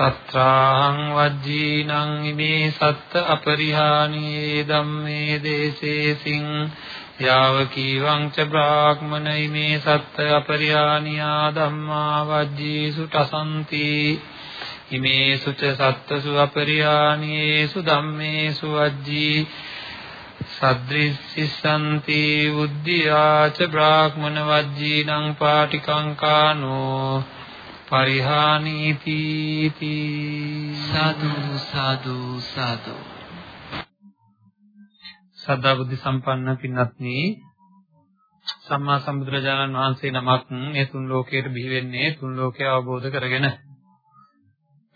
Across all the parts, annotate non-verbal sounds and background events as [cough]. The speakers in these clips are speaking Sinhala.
තත්‍රාහං වජ්ජීනං ඉමේ සත්ත අපරිහානී ධම්මේ දේසේසින් යාව කීවං ච බ්‍රාහ්මන ඉමේ සත්ත අපරිහානියා ධම්මා වජ්ජීසු තසන්ති. ඉමේසු ච සත්තසු අපරිහානීසු ධම්මේසු වජ්ජී සද්දෘසිසන්ති උද්ධියා ච බ්‍රාහ්මන වජ්ජීනං පාටිකංකානෝ පරිහානීති සාදු සාදු සාදු। සදා බුද්ධ සම්පන්න පින්වත්නි සම්මා සම්බුදුරජාණන් වහන්සේ නමක් මේ තුන් ලෝකයට බිහි වෙන්නේ තුන් ලෝකය අවබෝධ කරගෙන.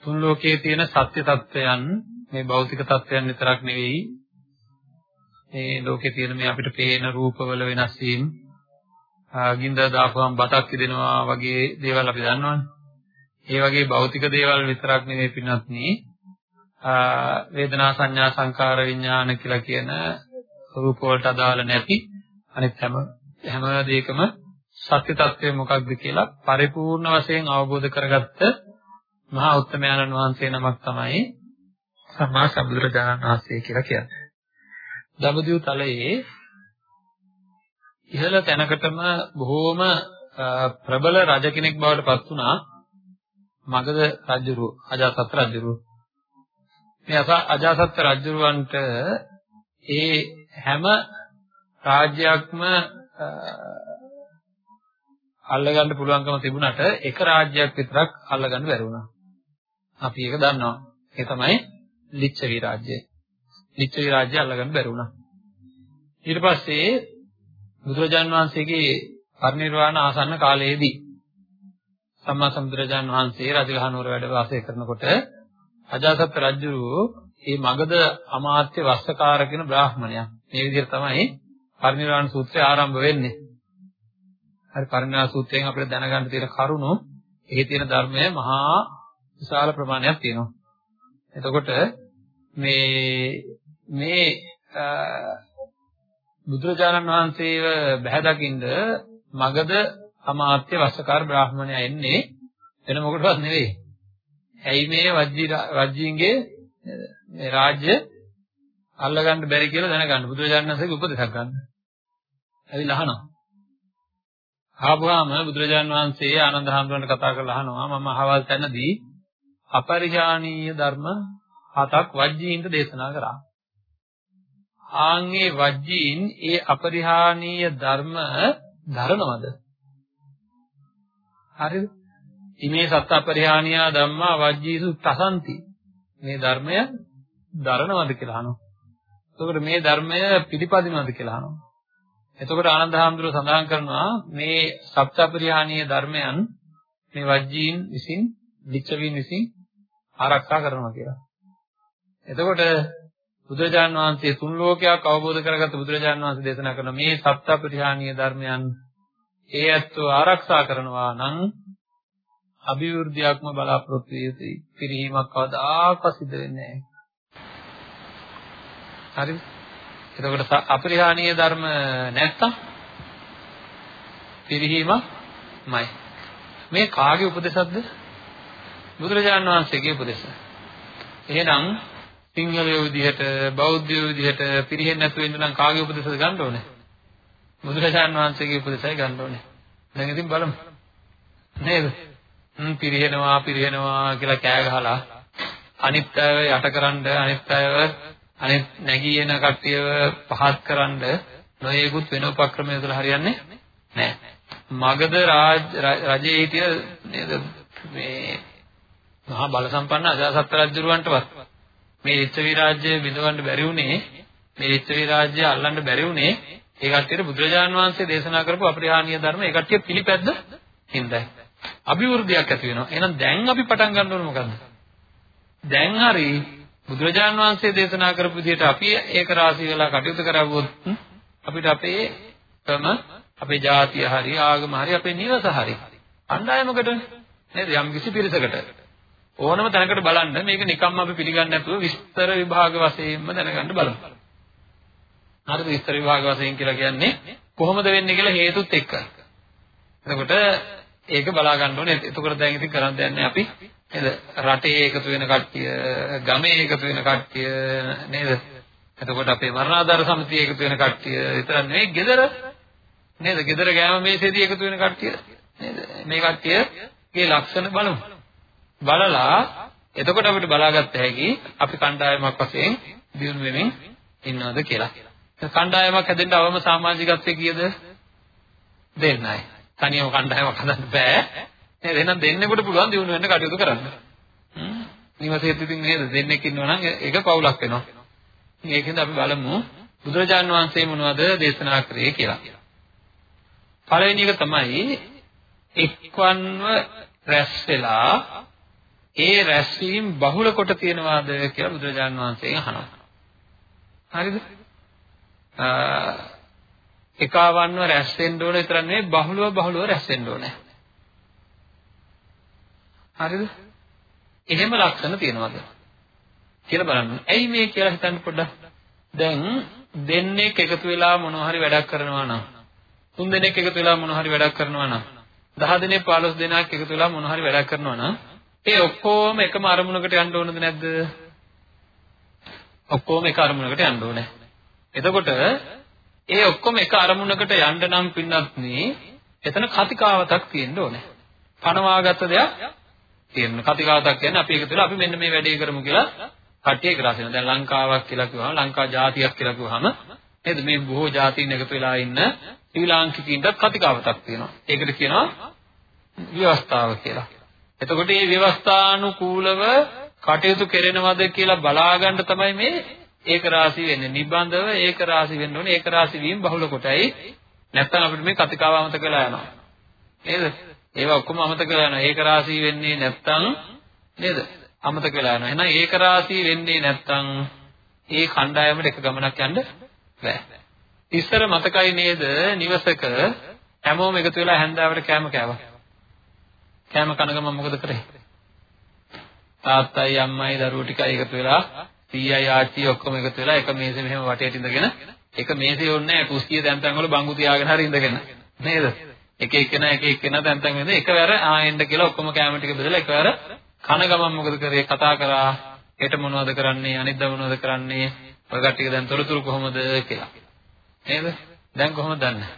තුන් ලෝකයේ තියෙන සත්‍ය తත්වයන් මේ භෞතික తත්වයන් විතරක් නෙවෙයි මේ ලෝකේ තියෙන මේ අපිට පේන රූපවල වෙනස් වීම ගින්දර දාපුවම බතක් ඉදෙනවා වගේ දේවල් අපි දන්නවනේ ඒ වගේ භෞතික දේවල් විතරක් නෙවෙයි පින්වත්නි වේදනා සංඥා සංකාර විඥාන කියලා කියන රූප වලට අදාළ නැති අනිත් හැම හැම දෙයකම සත්‍ය తත්වය මොකක්ද කියලා පරිපූර්ණ වශයෙන් අවබෝධ කරගත්ත මහා උත්තමයන්න් වහන්සේ නමක් තමයි සම්මා සම්බුදුරජාණන් වහන්සේ කියලා කියන්නේ. දඹදිව තලයේ ඉහළ තැනකටම බොහෝම ප්‍රබල රජ කෙනෙක් බවට පත් වුණා මගධ රජුරු අජාසත් රජුරු මේ අජාසත් රජුරවන්ට ඒ හැම රාජ්‍යයක්ම අල්ලගන්න පුළුවන්කම තිබුණාට එක රාජ්‍යයක් විතරක් අල්ලගන්න බැරි වුණා. අපි ඒක දන්නවා. ඒ තමයි ලිච්ඡවි රාජ්‍යය. ලිච්ඡවි රාජ්‍යය අල්ලගන්න බැරි වුණා. ඊට පස්සේ බුදුරජාන් වහන්සේගේ පරිනිර්වාණ ආසන්න කාලයේදී සම්මා සම්බුදුරජාන් වහන්සේ රජගහනුවර වැඩ වාසය කරනකොට අජාසත් රජු මේ මගධ අමාත්‍ය වස්සකාර කියන බ්‍රාහ්මණයා. මේ විදිහට තමයි පරිනිර්වාණ සූත්‍රය ආරම්භ වෙන්නේ. හරි පරිණාම සූත්‍රයෙන් අපිට දැනගන්න තියෙන කරුණු එහි තියෙන ධර්මය මහා විශාල ප්‍රමාණයක් තියෙනවා. එතකොට මේ මේ බුදුරජාණන් වහන්සේව බැහැ දකින්ද මගද අමාත්‍ය වස්සකාර බ්‍රාහ්මණයා එන්නේ වෙන මොකටවත් නෙවෙයි. ඇයි මේ වජ්ජී වජ්ජීන්ගේ මේ රාජ්‍ය අල්ලගන්න බැරි කියලා දැනගන්න බුදුරජාණන් වහන්සේගේ උපදෙසක් ගන්න. ඇවිල්ලා අහනවා. ආපුවාම බුදුරජාන් වහන්සේ ආනන්ද හැඳුනට කතා කරලා අහනවා මම අහවල් තැනදී අපරිහානීය ධර්ම හතක් වජ්ජීන්ට දේශනා කරා. ආන්ගේ වජ්ජීන් ඒ අපරිහානීය ධර්ම දරනවද? හරිද? ඉමේ සත්ත අපරිහානියා ධම්මා වජ්ජීසු තසන්ති. මේ ධර්මය දරනවද කියලා අහනවා. එතකොට මේ ධර්මය පිළිපදිනවද කියලා අහනවා. එතකොට ආනන්ද හාමුදුරුව සඳහන් කරනවා මේ සප්තපරිහානීය ධර්මයන් මේ වජ්ජීන් විසින් ලිච්ඡවීන් විසින් ආරක්ෂා කරනවා කියලා. එතකොට බුදුරජාන් වහන්සේ තුන් ලෝකයක් අවබෝධ කරගත්ත බුදුරජාන් වහන්සේ දේශනා කරන මේ සප්තපරිහානීය ධර්මයන් ඒ ඇත්තෝ ආරක්ෂා කරනවා නම් අභිවෘද්ධියක්ම බලාපොරොත්තු විය යුතුයි. පිරිහීමක් කවදාකවත් සිද්ධ වෙන්නේ නැහැ. හරිද? එතකොට අපරිහානීය ධර්ම නැත්තම් පිරිහීමයි. මේ කාගේ උපදේශක්ද? බුදුරජාණන් වහන්සේගේ උපදේශය. එහෙනම් සිංහලයෝ විදිහට බෞද්ධයෝ විදිහට පිරිහෙන්නේ නැතුව ඉන්න නම් කාගේ උපදේශද ගන්න ඕනේ? බුදුරජාණන් වහන්සේගේ උපදේශය ගන්න ඕනේ. දැන් ඉතින් බලමු. නේද? හ්ම් පිරිහෙනවා පිරිහෙනවා කියලා කෑ ගහලා අනිත් අයව යටකරනද අනිත් අයව අනිත් නැගී එන කට්ටියව පහත් කරන්න නොයෙකුත් වෙන උපක්‍රම යොදලා හරියන්නේ නැහැ. මගධ රාජ රජයේ හිටිය නේද මේ මහා බල සම්පන්න අජාසත් රජුරවන්ටවත් මේ ලිච්ඡවි රාජ්‍ය බිඳවන්න බැරි වුණේ මේ ලිච්ඡවි රාජ්‍ය අල්ලන්න බැරි වුණේ ඒ කට්ටියට බුදුරජාන් වහන්සේ දේශනා කරපු අපරිහානීය ධර්ම ඒ කට්ටිය පිළිපැද්ද හින්දායි. අභිවෘද්ධියක් ඇති වෙනවා. එහෙනම් දැන් අපි පටන් ගන්න ඕනේ මොකද්ද? දැන් හරි බුදුරජාණන් වහන්සේ දේශනා කරපු විදිහට අපි ඒක රාශී වෙලා කටයුතු කරවුවොත් අපිට අපේ තම අපේ ජාතිය හරි ආගම හරි අපේ නිවස හරි අණ්ඩායමකට නේද යම් කිසි පිරිසකට ඕනම තැනකට බලන්න මේක නිකම්ම අපි පිළිගන්නේ නැතුව විස්තර විභාග වශයෙන්ම දැනගන්න බලමු. හරිද විස්තර විභාග වශයෙන් කියලා කියන්නේ කොහොමද වෙන්නේ කියලා හේතුත් එක්ක. එතකොට ඒක බලා ගන්න ඕනේ. එතකොට දැන් ඉතින් කරන්න දෙන්නේ අපි නේද? රටේ එකතු වෙන කට්ටිය, ගමේ එකතු වෙන කට්ටිය නේද? එතකොට අපේ මරණාධාර සමිතිය එකතු වෙන කට්ටිය විතර නෙවෙයි, gedara නේද? gedara ගෑම මේසෙදී එකතු වෙන කට්ටිය නේද? මේ කට්ටියගේ ලක්ෂණ බලමු. බලලා එතකොට අපිට බලාගත්ත හැකි අපි කණ්ඩායමක් වශයෙන් දිනු වෙමින් ඉන්නවද කියලා. කණ්ඩායමක් හැදෙන්න අවම සමාජිකත්වයේ කීයද? දෙන්නයි. තනියම කණ්ඩායමක් හදන්න බෑ. නේද? එහෙනම් දෙන්නෙකුට පුළුවන් දිනු වෙන්න කටයුතු කරන්න. හ්ම්. නිවසේත් ඉතින් නේද දෙන්නෙක් ඉන්නවා නම් ඒක පවුලක් වෙනවා. මේකෙන්ද අපි බලමු බුදුරජාන් වහන්සේ මොනවද දේශනා කරේ කියලා. පළවෙනි එක තමයි එක්වන්ව රැස් වෙලා ඒ රැස්වීම බහුල කොට තියනවාද කියලා බුදුරජාණන් වහන්සේගෙන් අහනවා. හරිද? එකවන්ව රැස් වෙන්න ඕන විතර නෙවෙයි බහුලව බහුලව රැස් වෙන්න ඕනේ. හරිද? එහෙම ලක්ෂණ තියනවාද? කියලා බලන්න. ඇයි මේ කියලා හිතන්න පොඩ්ඩක්. දැන් දෙන්නෙක් එකතු වෙලා මොනවා හරි වැඩක් කරනවා නම් තුන් දෙනෙක් එකතු වෙලා මොනවා හරි වැඩක් කරනවා නම් 10 දෙනෙක් 15 දෙනෙක් එකතු වෙලා මොනවා හරි වැඩක් කරනවා නම් ඒ ඔක්කොම එකම අරමුණකට යන්න ඕනද නැද්ද? ඔක්කොම එක අරමුණකට යන්න ඕනේ. එතකොට ඒ ඔක්කොම එක අරමුණකට යන්න නම් පින්නත් එතන කතිකාවතක් තියෙන්න ඕනේ. පනවාගත්ත දෙයක් තියෙන. කතිකාවතක් කියන්නේ අපි එකතු වෙලා අපි මෙන්න මේ වැඩේ කරමු කියලා කට්ටිය එක රාශිය. දැන් ලංකාවක් කියලා කිව්වම ලංකා ජාතියක් කියලා කිව්වම නේද මේ බොහෝ ජාතීන් එකතු වෙලා ඉන්න ශ්‍රී ලාංකිකයින්ට කතිකාවතක් තියෙනවා. ඒකට කියනවා ව්‍යවස්ථාව කියලා. එතකොට මේ ව්‍යවස්ථානුකූලව කටයුතු කෙරෙනවද කියලා බලාගන්න තමයි මේ ඒක රාශි වෙන්නේ. නිබඳව ඒක රාශි වෙන්න ඕනේ. ඒක රාශි වීම බහුල කොටයි. නැත්නම් අපිට මේ කතිකාව අමතක වෙලා යනවා. නේද? ඒවා ඔක්කොම අමතක වෙලා යනවා. ඒක රාශි වෙන්නේ නැත්නම් නේද? අමතක වෙලා යනවා. එහෙනම් ඒක රාශි වෙන්නේ නැත්නම් ඒ කණ්ඩායමට එක ගමනක් යන්න බෑ. ඉස්සර මතකයි නේද? නිවසක හැමෝම එකතු වෙලා හැන්දාවට කෑම කෑවා. කෑම කන ගමන් මොකද කරේ? තාත්තයි අම්මයි දරුවෝ ටිකයි එකතු වෙලා සීයයි ආච්චි ඔක්කොම එකතු වෙලා එක මේසෙ මෙහෙම වටේට ඉඳගෙන එක මේසෙ ඕනේ නැහැ කුස්සිය දැන් තැන් වල බංගු තියාගෙන හරි ඉඳගෙන. නේද? එක එක්කෙනා එක එක්කෙනා දැන් තැන් වෙනද එකවර ආයෙන්ද කියලා ඔක්කොම කැම ටික බෙදලා එකවර කන ගමන් මොකද කරේ? කතා කරා. හෙට මොනවද කරන්නේ? අනිද්දා මොනවද කරන්නේ? ඔය කට්ටිය දැන් තොරතුරු කොහොමද කියලා. නේද? දැන් කොහොමද දන්නේ?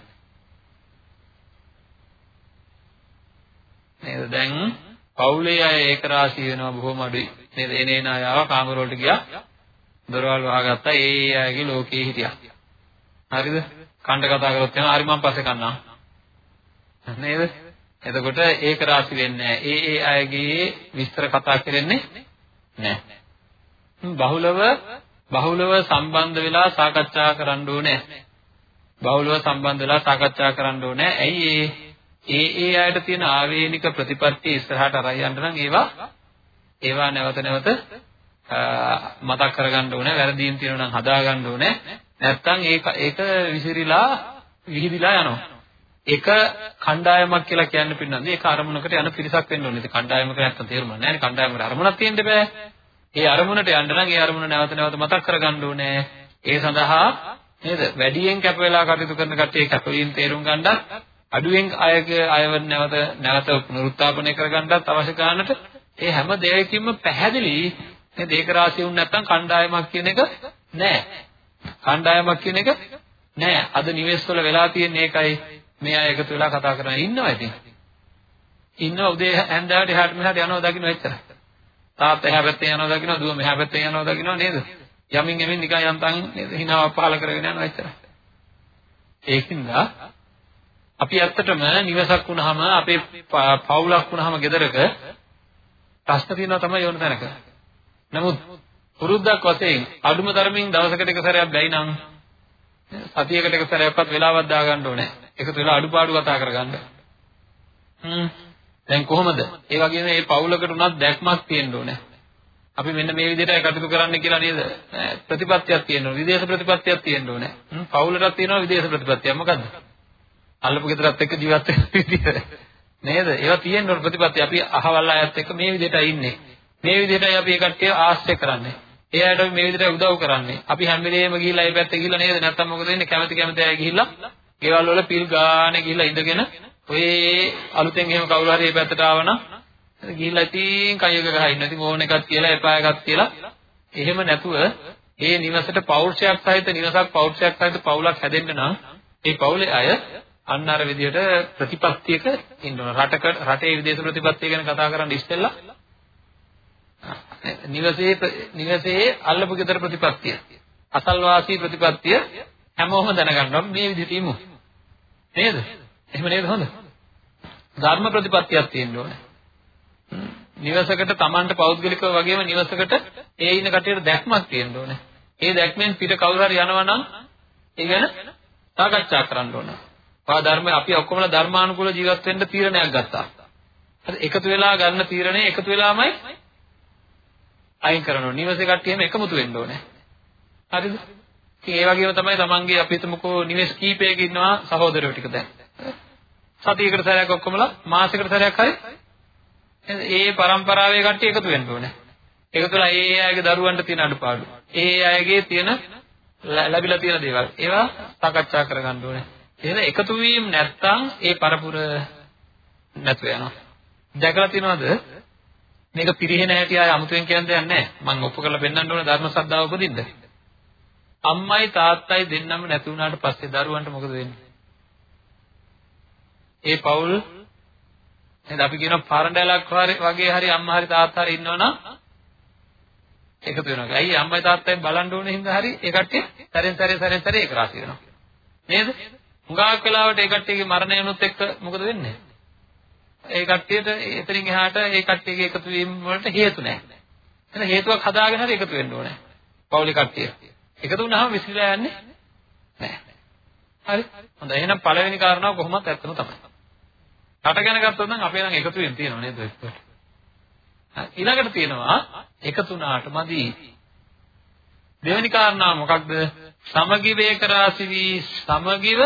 නේද? දැන් පවුලේ අය ඒක රාශී වෙනවා බොහොම අඩුයි. නේද? එනේන අය ආව කාමර වලට ගියා. දොරවල් වහගත්තා ඒ ඒ අයගේ ලෝකේ හිටියා. හරිද? කණ්ඩ කතා කරොත් එහෙනම් හරි මම පස්සේ කන්නා. නේද? එතකොට ඒක රාශි වෙන්නේ ඒ ඒ අයගේ විස්තර කතා කරන්නේ නැහැ. බහුලව බහුලව සම්බන්ධ වෙලා සාකච්ඡා කරන්න ඕනේ. බහුලව සම්බන්ධ වෙලා සාකච්ඡා කරන්න ඕනේ. ඇයි ඒ? ඒ ඒ අයට තියෙන ආවේනික ප්‍රතිපත්තිය ඉස්සරහට අරයි යන්න නම් ඒවා ඒවා නැවත නැවත මතක් කරගන්න ඕනේ වැරදීම් තියෙනවා නම් හදා ගන්න ඕනේ නැත්තම් ඒක ඒක විසිරීලා විහිදිලා යනවා එක කණ්ඩායමක් කියලා කියන්න පින්නන්නේ ඒක අරමුණකට යන පිරිසක් වෙන්න ඕනේ. ඒ කණ්ඩායමක නැත්තම් තේරුම නැහැ නේ. කණ්ඩායමකට අරමුණක් තියෙන්න බෑ. ඒ අරමුණට යන්න නම් ඒ අරමුණ නැවත නැවත මතක් කරගන්න ඕනේ. ඒ සඳහා නේද? වැඩියෙන් කැප වෙලා කටයුතු කරන කට්ටිය කැපවීම තේරුම් ගන්නත් අඩුවෙන් අයගේ අයව නැවත නැවත පුනරුත්ථාපනය කරගන්නත් අවශ්‍ය ගන්නට ඒ හැම දෙයකින්ම පැහැදිලි මේ දේක රාශිය වුණ නැත්නම් කණ්ඩායමක් කියන එක නෑ. කණ්ඩායමක් කියන එක නෑ. අද නිවෙස් වල වෙලා තියෙන එකයි මේ අය එකතු වෙලා කතා කරගෙන ඉන්නවා ඉතින්. ඉන්නවා උදේ හැන්දෑවට එහාට මෙහාට යනවා දකින්න එච්චරයි. තාත්තා එහා පැත්තේ යනවා දකින්න දුව මෙහා පැත්තේ යනවා දකින්න නේද? යමින් යමින් නිකන් යන්තම් නේද හිනාවක් පහල කරගෙන යනවා එච්චරයි. ඒකින්ද අපි ඇත්තටම නිවසක් වුණාම අපේ පවුලක් වුණාම ගෙදරක ප්‍රශ්න තියෙනවා තමයි යොන තැනක. නමුත් පුරුද්දක් වශයෙන් අඩුම තරමින් දවසකට එක සැරයක් බැයි නම් සතියකට එක සැරයක්වත් වෙලාවක් දාගන්න ඕනේ. එකතු වෙලා අඩුපාඩු කතා කරගන්න. හ්ම්. දැන් කොහොමද? ඒ වගේම මේ පවුලකට උනත් දැක්මක් තියෙන්න ඕනේ. අපි මෙන්න මේ විදිහටයි කටයුතු කරන්න කියලා නේද? ප්‍රතිපත්තියක් තියෙනවා. විදේශ ප්‍රතිපත්තියක් තියෙන්න ඕනේ. පවුලටත් තියෙනවා විදේශ ප්‍රතිපත්තියක්. මොකද්ද? අල්ලපු ගෙදරත් එක්ක ජීවත් වෙන විදිහ. නේද? ඒවා තියෙන්න ඕන ප්‍රතිපත්ති. අපි අහවල් අයත් එක්ක මේ විදිහටයි ඉන්නේ. මේ විදිහටයි අපි ඒ කට්ටිය ආශ්‍රය කරන්නේ. ඒ අයට අපි මේ විදිහට උදව් කරන්නේ. අපි හැම වෙලේම ගිහිල්ලා ඒ පැත්තේ ගිහිල්ලා නේද? නැත්තම් මොකද වෙන්නේ? කැමති කැමති අය ගිහිල්ලා ගෙවල් වල පිල් ගානේ ගිහිල්ලා ඉඳගෙන ඔය අලුතෙන් එහෙම කවුරු හරි මේ පැත්තට ආවනම් ගිහිල්ලා ඉතින් කයක ගහ ඉන්න. ඉතින් ඕන එකක් කියලා එපා එකක් කියලා. එහෙම නැතුව ඒ නිවසට පෞරුෂයක් සහිත නිවසක් පෞරුෂයක් සහිත පවුලක් හැදෙන්න නම් ඒ පවුලේ අය අන්න අර විදිහට ප්‍රතිපත්තියක ඉන්න ඕන. රටක රටේ විදේශ ප්‍රතිපත්තිය ගැන කතා කරන්න ඉස්සෙල්ලා නිවසේ නිවසේ අල්ලපු ගෙදර ප්‍රතිපත්තිය අසල්වාසී ප්‍රතිපත්තිය හැමෝම දැනගන්නවා මේ විදිහට ඉමු. නේද? එහෙම නේද හොඳ? ධර්ම ප්‍රතිපත්තියක් තියෙන්න ඕනේ. නිවසකට Tamanට පෞද්ගලිකව වගේම නිවසකට ඒ ඉන්න කටියට දැක්මක් තියෙන්න ඕනේ. ඒ දැක්මෙන් පිට කවුරු හරි යනවා නම් ඒ ගැන සාකච්ඡා කරන්න ඕනේ. පා ධර්ම අපි ඔක්කොමලා ධර්මානුකූල ජීවත් වෙන්න තීරණයක් ගත්තා. හරි එකතු වෙලා ගන්න තීරණය එකතු වෙලාමයි අයින් කරනවා. නිවසේ කට්ටියම එකමුතු වෙන්න ඕනේ. හරිද? ඉතින් ඒ වගේම තමයි තමන්ගේ අපි හිතමුකෝ නිවෙස් කීපයක ඉන්නවා සහෝදරයෝ ටික දැන්. සතියකට සැරයක් ඔක්කොමලා මාසයකට සැරයක් හරි ඒ પરම්පරාවේ කට්ටිය එකතු වෙන්න ඕනේ. එකතු වෙලා ඒ අයගේ දරුවන්ට තියෙන අඩුපාඩු. ඒ අයගේ තියෙන ලැබිලා තියෙන දේවල්. ඒවා සාකච්ඡා කරගන්න ඕනේ. එහෙනම් එකතු වීම නැත්තම් ඒ පරපුර නැතු වෙනවා. දැකලා තියෙනවද? මේක පිරිහෙන හැටි ආය අමුතුවෙන් කියන්න දෙයක් නැහැ. මම ඔප්පු කරලා පෙන්නන්න ඕන ධර්ම ශ්‍රද්ධාව උපදින්න. අම්මයි තාත්තයි දෙන්නම නැති වුණාට පස්සේ දරුවන්ට මොකද වෙන්නේ? ඒ පවුල් නේද අපි කියනවා පරඬලක් වගේ හරි අම්මා හරි තාත්තා හරි ඉන්නවනම් එකතු වෙනවා. ඇයි අම්මයි තාත්තයි බලන් ඕනේ හින්දා හරි ඒ කට්ටිය සැරෙන් සැරේ සැරෙන් සැරේ ඒක රාශි වෙනවා. නේද? හුඟක් වෙලාවට ඒ කට්ටියගේ මරණය වුණොත් එක්ක මොකද වෙන්නේ? ඒ කට්ටියට එතනින් එහාට ඒ කට්ටියගේ එකතු වීම වලට හේතු නැහැ. එහෙනම් හේතුවක් හදාගෙන හරි එකතු වෙන්න ඕනේ. පෞලි කට්ටිය. එකතු වුණාම විසිරලා යන්නේ නැහැ. හරි. හොඳයි. එහෙනම් පළවෙනි කාරණාව කොහොමද ඇත්තම තමයි. රට ගැන ගත්තොත් නම් අපේ නම් එකතු වෙන්න තියෙනව නේද ඒකට. ඊළඟට තියෙනවා එකතු වුණාට මදි. දෙවෙනි කාරණාව මොකක්ද? සමගිව ඒක රාශි වී සමගිව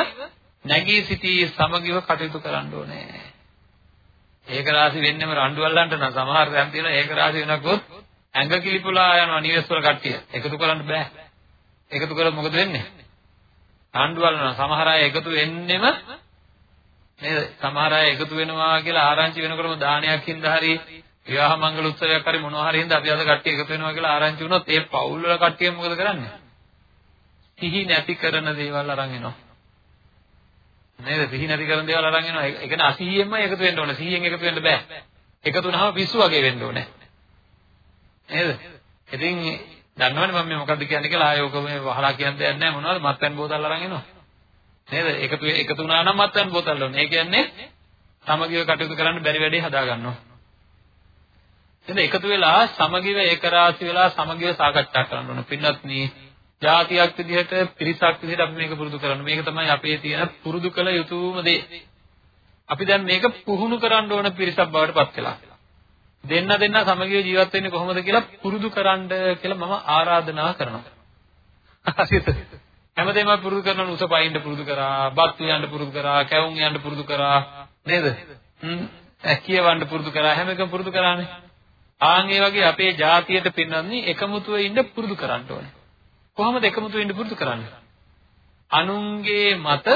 නැගී සිටී සමගිව කටයුතු කරන්න ඕනේ. ඒක රාශි වෙන්නෙම රණ්ඩු අල්ලන්න නම් සමහර දැන් තියෙනවා ඒක රාශි වෙනකොත් ඇඟ කිලිපුලා යනවා නිවෙස් වල කට්ටිය. එකතු කරන්න බෑ. එකතු කරොත් මොකද වෙන්නේ? රණ්ඩු අල්ලනවා. සමහර අය එකතු වෙන්නෙම නේද? සමහර අය එකතු වෙනවා කියලා ආරංචි වෙනකොටම දානයක් හින්දා හරි විවාහ මංගල උත්සවයක් හරි මොනවා හරි හින්දා අපි අද කට්ටිය එකතු වෙනවා කියලා ආරංචි වුණොත් ඒ පවුල් වල කට්ටිය මොකද කරන්නේ? සිහි නැති කරන දේවල් අරන් එනවා. නේද? සිහි නැති කරන දේවල් අරන් එනවා. ඒ කියන්නේ අසිහියෙන්ම එකතු වෙන්න ඕනේ. සිහියෙන් එකතු වෙන්න බෑ. එකතු වුණාම පිස්සු වගේ වෙන්න ඕනේ. නේද? ඉතින් දන්නවනේ මම මේ මොකද්ද කියන්නේ කියලා ආයෝක මේ වහලා කියන්න දෙයක් නැහැ මොනවද මත්පැන් බෝතල් අරන් එනවා. නේද? එකතු එකතු වුණා නම් මත්පැන් බෝතල් ඕනේ. ඒ කියන්නේ සමගිව කටයුතු කරන්න බැරි වැඩේ හදා ගන්නවා. එතන එකතු වෙලා සමගිව ඒකරාශී වෙලා සමගිව සාකච්ඡා කරන්න ඕන. පින්වත්නි ජාතියක් විදිහට පිරිසක් විදිහට අපි මේක පුරුදු කරන්න. මේක තමයි අපේ තියෙන පුරුදු කළ යුතුම දේ. අපි දැන් මේක පුහුණු කරන්න ඕන පිරිසක් බවට පත් වෙලා. දෙන්න දෙන්න සමගිව ජීවත් වෙන්නේ කොහොමද කියලා පුරුදු කරන්න කියලා මම ආරාධනා කරනවා. හරිද? හැමදේම පුරුදු කරන උස පයින්ට පුරුදු කරා, බත් යන්න පුරුදු කරා, කැවුම් යන්න පුරුදු කරා නේද? හ්ම්. කියවන්න පුරුදු කරා හැම එකම පුරුදු කරානේ. ආන් ඒ වගේ අපේ ජාතියට පින්නන්නේ එකමුතුව ඉන්න පුරුදු කරන්න ඕනේ. කොහොමද එකමුතු වෙන්න පුරුදු කරන්නේ? අනුන්ගේ මත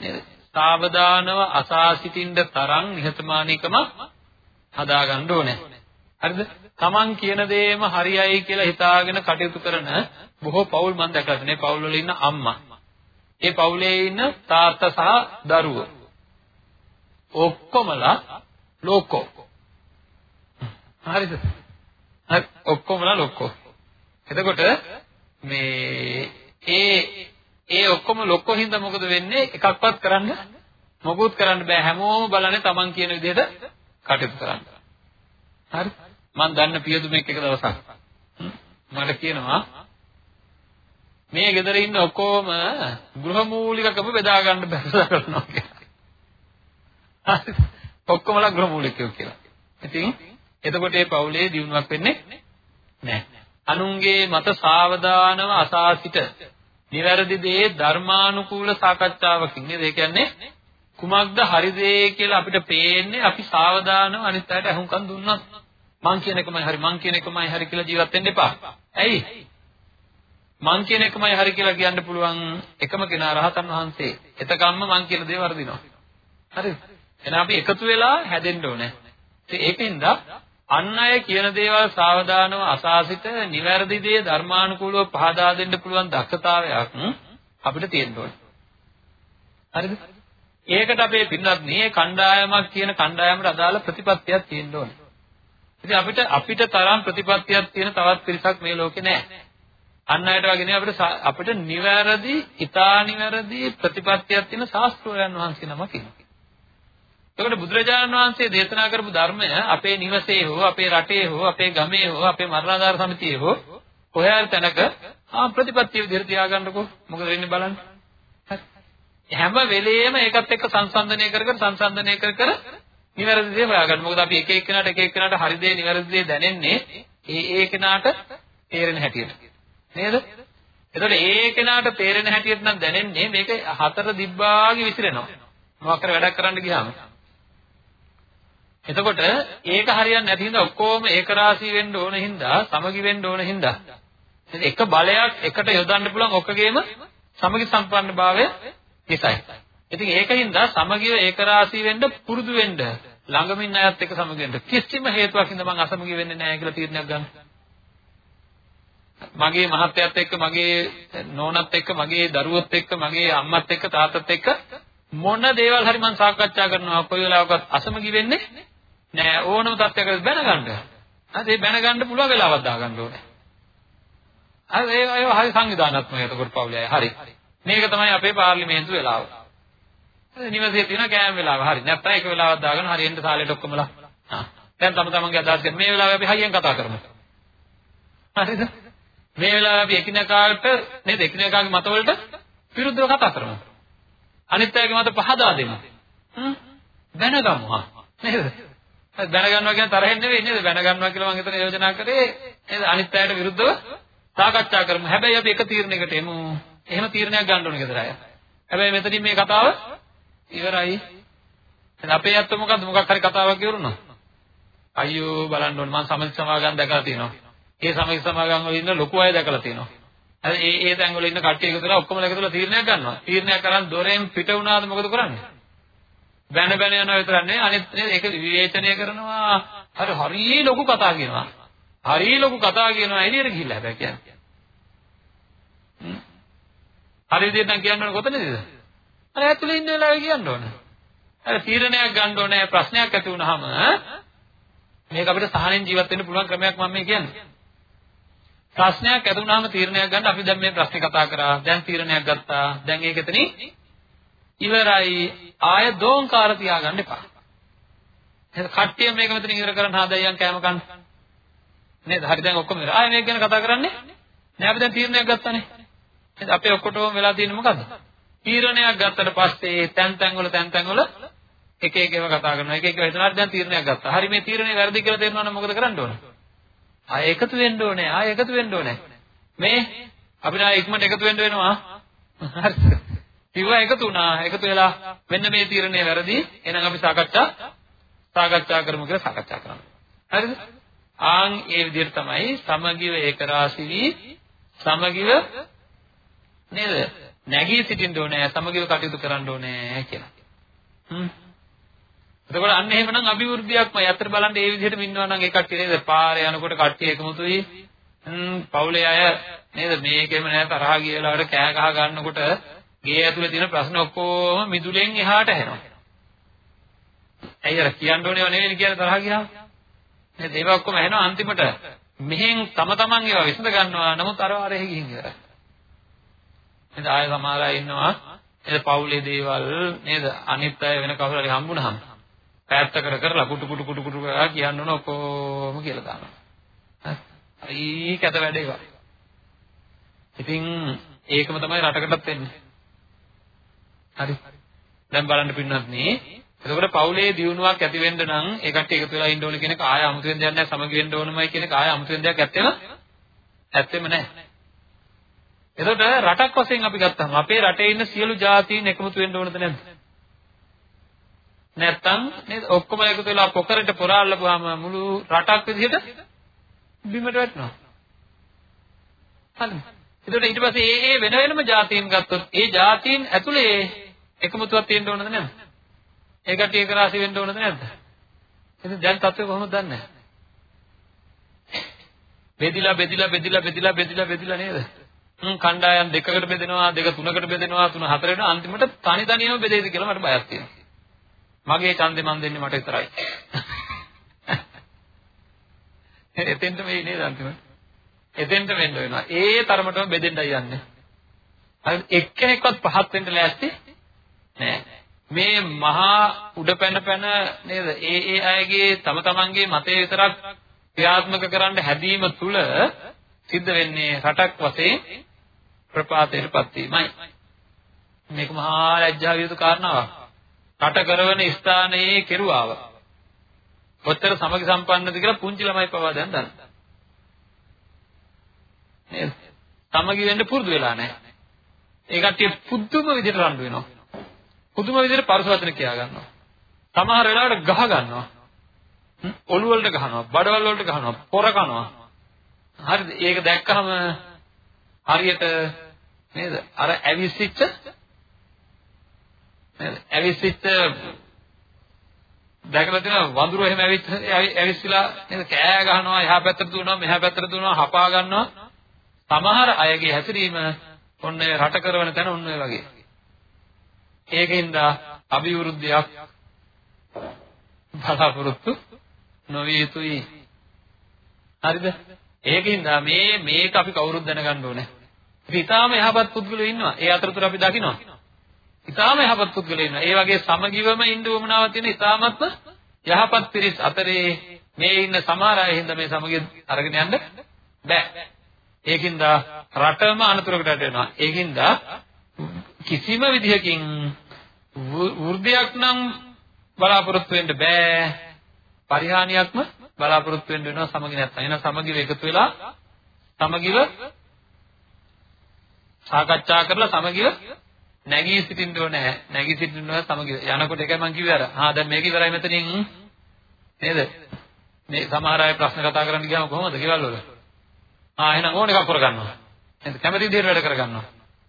නේද? සාවධානව අසා සිටින්න තරම් නිහතමානීකම හදාගන්න ඕනේ. හරිද? Taman කියන දේම හරියයි කියලා හිතාගෙන කටයුතු කරන බොහෝ පවුල් මම දැකලා තියෙනවා. පවුල් වල ඉන්න අම්මා. ඒ පවුලේ ඉන්න තාත්තා සහ දරුවෝ. ඔක්කොමලා ලෝකෝ. හරිද? හරි ඔක්කොමලා ලෝකෝ. එතකොට මේ ඒ ඒ ඔක්කොම ලොක්කෝ හින්දා මොකද වෙන්නේ එකක්වත් කරන්න මොකුත් කරන්න බෑ හැමෝම බලන්නේ Taman කියන විදිහට කටයුතු කරන්න. හරි? මම දන්න පියදුමෙක් එක දවසක් මට කියනවා මේ ගෙදර ඉන්න ඔක්කොම ගෘහමූලිකකම බෙදා ගන්න බැහැ කරනවා කියලා. හරි? ඔක්කොමලා ගෘහමූලිකයෝ කියලා. ඉතින් එතකොට ඒ පවුලේ දියුණුවක් වෙන්නේ නැහැ. අනුන්ගේ මත සාවධානව අසා සිට නිවැරදි දේ ධර්මානුකූල සාකච්ඡාවකින් නේද? ඒ කියන්නේ කුමක්ද හරි දේ කියලා අපිට පේන්නේ අපි සාවධානව අනිත් අයට අහුම්කම් දුන්නත් මං කියන එකමයි හරි මං කියන එකමයි හරි කියලා ජීවත් වෙන්න එපා. ඇයි? මං කියන එකමයි හරි කියලා කියන්න පුළුවන් එකම කෙනා රහතන් වහන්සේ. එතකම්ම මං කියන දේ වර්ධිනවා. හරිද? එහෙනම් අපි එකතු වෙලා හැදෙන්න ඕනේ. ඒකින්ද අන් අය කියන දේවල් සාවධානව අසාසිත නිවැරදි දේ ධර්මානුකූලව පහදා දෙන්න පුළුවන් දක්ෂතාවයක් අපිට තියෙන්න ඕනේ. හරිද? ඒකට අපේ පින්නත් මේ කණ්ඩායමක් කියන කණ්ඩායමට අදාළ ප්‍රතිපත්තියක් තියෙන්න ඕනේ. ඉතින් අපිට අපිට තරම් ප්‍රතිපත්තියක් තියෙන තවත් පිරිසක් මේ ලෝකේ නැහැ. අන් අයට වගේ නෙවෙයි අපිට අපිට නිවැරදි, ඊතා නිවැරදි ප්‍රතිපත්තියක් තියෙන ශාස්ත්‍රෝයන් වහන්සේ නමක් ඉන්නවා. එතකොට බුදුරජාණන් වහන්සේ දේශනා කරපු ධර්මය අපේ නිවසේ හෝ අපේ රටේ හෝ අපේ ගමේ හෝ අපේ මරණාධාර සමිතියේ හෝ කොහේ තැනක ආ ප්‍රතිපත්තිය විදිහට තියාගන්නකෝ. මොකද වෙන්නේ බලන්න. හැම වෙලෙම ඒකත් එක්ක සංසන්දනය කර කර සංසන්දනය කර කර නිවැරදි දේ හොයාගන්න. මොකද අපි එක එක්කෙනාට එක එක්කෙනාට හරි දේ නිවැරදි දේ දැනෙන්නේ ඒ ඒ කෙනාට තේරෙන හැටියට. නේද? එතකොට ඒ කෙනාට තේරෙන හැටියට නම් දැනෙන්නේ මේක හතර දිබ්බාගේ විසිරෙනවා. මොකක් කර වැඩක් කරන්න ගියාම. එතකොට ඒක හරියන්නේ නැති හින්දා ඔක්කොම ඒක රාශී වෙන්න ඕන හින්දා සමගි වෙන්න ඕන හින්දා එක බලයක් එකට යොදන්න පුළුවන් ඔක්කොගේම සමගි සම්පන්නභාවය නිසයි. ඉතින් ඒකින්ද සමගිය ඒක රාශී වෙන්න පුරුදු වෙන්න ළඟම ඉන්න අයත් එක්ක සමගි වෙන්න කිසිම හේතුවක් හින්දා මම අසමගි වෙන්නේ නැහැ කියලා තීරණයක් ගන්න. මගේ මහත්යත් එක්ක මගේ නෝනත් එක්ක මගේ දරුවොත් එක්ක මගේ අම්මත් එක්ක තාත්තත් එක්ක මොන දේවල් හරි මම සාකච්ඡා කරනවා කොයි වෙලාවකවත් අසමගි වෙන්නේ නෑ ඕනම තත්ත්වයකට බැනගන්න. හරි ඒ බැනගන්න පුළුවන් වෙලාවක් දාගන්න ඕනේ. හරි ඒ අය හරි සංවිධානාත්මකයි එතකොට පවුලේ හරි. මේක තමයි අපේ පාර්ලිමේන්තු වෙලාව. හරි නිවසේ තියෙන කෑම වෙලාව. හරි. නැත්නම් එක වෙලාවක් දාගෙන හරි එන්න සාලේට ඔක්කොමලා. ආ. දැන් තම තමන්ගේ අදහස් ගන්න මේ වෙලාවේ අපි හයියෙන් කතා කරමු. හරිද? මේ වෙලාවේ අපි එකිනෙකාට නේද එකිනෙකාගේ මතවලට විරුද්ධව කතා කරමු. අනිත් අයගේ මත පහදා දෙමු. හ්ම්. දැනගමු හා. නේද? දැනගන්නවා කියන තරහෙන් නෙවෙයි නේද? දැනගන්නවා කියලා මම හිතන යෝජනා කරේ නේද? අනිත් අයට විරුද්ධව සාකච්ඡා කරමු. හැබැයි අපි එක තීරණයකට එමු. එහෙම තීරණයක් ගන්න ඕනේ ගෙදර අය. හැබැයි මෙතනින් මේ කතාව ඉවරයි. දැන් අපේ අත්ත මොකද්ද? මොකක් හරි කතාවක් ඉවරුණා. අයියෝ බලන්න ඕනේ මම සමිති සමාගම් දැකලා තියෙනවා. ඒ සමිති සමාගම් වල ඉන්න ලොකු අය දැකලා තියෙනවා. හරි ඒ ඒ තැන් වල ඉන්න කට්ටිය එකතු වෙලා ඔක්කොම එකතු වෙලා තීරණයක් ගන්නවා. තීරණයක් කරන් දොරෙන් පිට වුණාද මොකද කරන්නේ? බැන බැන යනවා විතරක් නෙවෙයි අනිත් ඒක විවේචනය කරනවා. හරි හරි ලොකු කතා කියනවා. හරි ලොකු කතා කියනවා එළියට ගිහිල්ලා හැබැයි කියන්නේ. හරි විදිහට නම් කියන්න ඕනේ කොතනද? අර ඇතුලේ ඉන්න වෙලාවේ කියන්න ඕනේ. අර තීරණයක් ගන්න ඕනේ ප්‍රශ්නයක් ඇති වුනහම මේක අපිට සහනෙන් ජීවත් වෙන්න පුළුවන් ක්‍රමයක් මම මේ කියන්නේ. ප්‍රශ්නයක් ඇති වුනහම තීරණයක් ගන්න අපි දැන් මේ ප්‍රශ්නේ කතා කරා දැන් තීරණයක් ගත්තා. දැන් ඒක එතනින් ඉවරයි ආය දෝංකාර තියාගන්න එපා. එහෙනම් කට්ටිය මේක මෙතනින් ඉවර කරන්න හදයන් කෑම කන්න. නේද? හරි දැන් ඔක්කොම ඉවර. ආය මේක ගැන කතා කරන්නේ නෑ අපි දැන් තීරණයක් ගත්තානේ. නේද? අපේ ඔක්කොටම වෙලා තියෙන්නේ මොකද්ද? තීරණයක් ගත්තට පස්සේ තැන් තැන් වල තැන් තැන් වල එක එක ඒවා කතා කරනවා. එක එක හිතනවා දැන් තීරණයක් ගත්තා. හරි මේ තීරණේ වැරදි කියලා තේරෙනවා නම් මොකද කරන්න ඕන? ආය එකතු වෙන්න ඕනේ. ආය එකතු වෙන්න ඕනේ. මේ අපිට ආය ඉක්මනට එකතු වෙන්න වෙනවා. හරි. කිව්වා එකතු වුණා. එකතු වෙලා මෙන්න මේ තීරණය වැරදි. එහෙනම් අපි සාකච්ඡා සාකච්ඡා කරමු කියලා සාකච්ඡා කරනවා. හරිද? ආන් ඒ විදිහට තමයි සමගිව ඒකරාශී වී සමගිව නේද? නැගී සිටින්න ඕනේ, සමගිව කටයුතු කරන්න ඕනේ කියලා. හ්ම්. එතකොට අන්න එහෙමනම් අභිවෘද්ධියක්මයි. අතට බලන්න ඒ විදිහටම ඉන්නවා නම් ඒ කට්ටිය නේද? පාරේ යනකොට කට්ටිය එකමුතුයි. හ්ම් පවුලේ අය නේද මේකෙම නෑ තරහා ගියලාට කෑ ගහ ගන්නකොට ගේ ඇතුලේ තියෙන ප්‍රශ්න ඔක්කොම මිදුලෙන් එහාට හැරෙනවා. ඇයි අර කියන්න ඕනේව නෙවෙයි කියලා තරහ ගියාම. නේද? ඒවා ඔක්කොම ඇහෙනවා අන්තිමට මෙහෙන් තම තමන් ඒවා විසඳ ගන්නවා. නමුත් අර අරෙහි ගිහින් ඉවරයි. නේද? ආය සමහර අය ඉන්නවා නේද? පවුලේ දේවල් නේද? අනිත් අය වෙන කවුරු හරි හම්බුනහම පැත්ත කර කරලා කුටු කුටු කුටු කුටු කරලා කියන්න ඕන ඔක්කොම කියලා දානවා. හරි කැත වැඩ ඒවා. ඉතින් ඒකම තමයි රටකටත් වෙන්නේ. හරි. දැන් බලන්න පින්නත් මේ එතකොට පවුලේ දියුණුවක් ඇති වෙන්න නම් ඒ කට්ටිය එකතු වෙලා ඉන්න ඕන කියන එක ආය අමුතුවෙන් දෙයක් නැහැ සමගි වෙන්න ඕනමයි කියන එක ආය අමුතුවෙන් දෙයක් ඇත්තෙම ඇත්තෙම නැහැ. එතකොට රටක් වශයෙන් අපි ගත්තම අපේ රටේ ඉන්න සියලු ජාතීන් එකමුතු වෙන්න ඕනද නැද්ද? නැත්තම් නේද ඔක්කොම එකතු වෙලා පොකරට පොරාල්ලපුවාම මුළු රටක් විදිහට බිමට වැටෙනවා. හරිද? එතකොට ඊට පස්සේ ඒ ඒ වෙන වෙනම ජාතීන් ගත්තොත් ඒ ජාතීන් ඇතුලේ එකමුතුවක් තියෙන්න ඕනද නැද්ද? ඒ කට්ටිය එක රාශි වෙන්න ඕනද නැද්ද? ඉතින් දැන් තත්ත්වය කොහොමද දන්නේ? බෙදිලා බෙදිලා බෙදිලා බෙදිලා බෙදිලා බෙදිලා නේද? හ්ම් කණ්ඩායම් දෙකකට බෙදෙනවා දෙක තුනකට බෙදෙනවා තුන හතර වෙනවා අන්තිමට තනි තනියම බෙදෙයිද කියලා මට බයක් තියෙනවා. මගේ ඡන්දේ මන් දෙන්නේ මට විතරයි. [laughs] එතෙන්ට මේ නේද අන්තිමට? එතෙන්ට වෙන්න වෙනවා. ඒ තරමටම බෙදෙන්නයි යන්නේ. හරි එක්කෙනෙක්වත් පහත් වෙන්න ලෑස්ති නෑ. මේ මහා උඩ පැන පැන නේද? ඒ ඒ අයගේ තම තමන්ගේ මතය විතරක් ක්‍රියාත්මක කරන්න හැදීම තුල සිද්ධ වෙන්නේ රටක් වශයෙන් ප්‍රපාතයටපත් වීමයි. මේක මහා ලැජ්ජා විය යුතු කාරණාවක්. රට කරවන ස්ථානයේ කෙරුවාව. කොතර සමගි සම්පන්නද කියලා පුංචි ළමයි පවා දැන් දන්නවා. නේද? සමගි වෙන්න පුරුදු වෙලා නැහැ. ඒ කට්ටිය පුදුම විදිහට රණ්ඩු වෙනවා. පුදුම විදිහට පරුස වචන කියා ගන්නවා. සමහර වෙලාවට ගහ ගන්නවා. ඔළුව වලට ගහනවා, බඩවල වලට ගහනවා, පොර කනවා. හරිද? ඒක දැක්කහම හරියට නේද? අර ඇවිස්සිච්ච නේද? ඇවිස්සිච්ච දැකලා තියෙන වඳුරු එහෙම ඇවිත් ඇවිස්සලා නේද? කෑ ගහනවා, එහා පැත්තට දුවනවා, මෙහා පැත්තට දුවනවා, හපා ගන්නවා. සමහර අයගේ හැසිරීම ඔන්න රට කරවන තැන ඔන්න ඔය වගේ. ඒකින්ද අභිවෘද්ධියක් බලාපොරොත්තු නොවිය යුතුයි. හරිද? ඒකින්ද මේ මේක අපි කවුරුත් දැනගන්න ඕනේ. ඉතින් ඊටාම යහපත් පුද්ගලයෝ ඉන්නවා. ඒ අතරතුර අපි දකිනවා. ඊටාම යහපත් පුද්ගලයෝ ඉන්නවා. ඒ වගේ සමගිවම ඉන්න උවමනාවක් තියෙන ඊටාමත්ම යහපත් පිරිස් අතරේ මේ ඉන්න සමහර අය හින්දා මේ සමගිය අරගෙන යන්න බෑ. ඒකින්ද රටම අනතුරකට වැටෙනවා. ඒකින්ද කිසිම විදිහකින් වෘද්ධියක් නම් බලාපොරොත්තු වෙන්න බෑ. පරිහානියක්ම බලාපොරොත්තු වෙන්න වෙනවා සමගි නැත්නම්. එහෙනම් සමගිව එකතු වෙලා සමගිව සාකච්ඡා කරලා සමගිව නැගී සිටින්න ඕනේ. නැගී සිටින්න ඕනේ සමගිව. යනකොට එකයි මම කිව්වේ අර. ආ දැන් මේක ඉවරයි මෙතනින් නේද? මේ සමහර අය ප්‍රශ්න කතා කරන්න ගියාම කොහොමද ගෙවල් වල? ආ එහෙනම් ඕන එකක් කරගන්නවා. නේද? කැමති විදිහට වැඩ කරගන්නවා.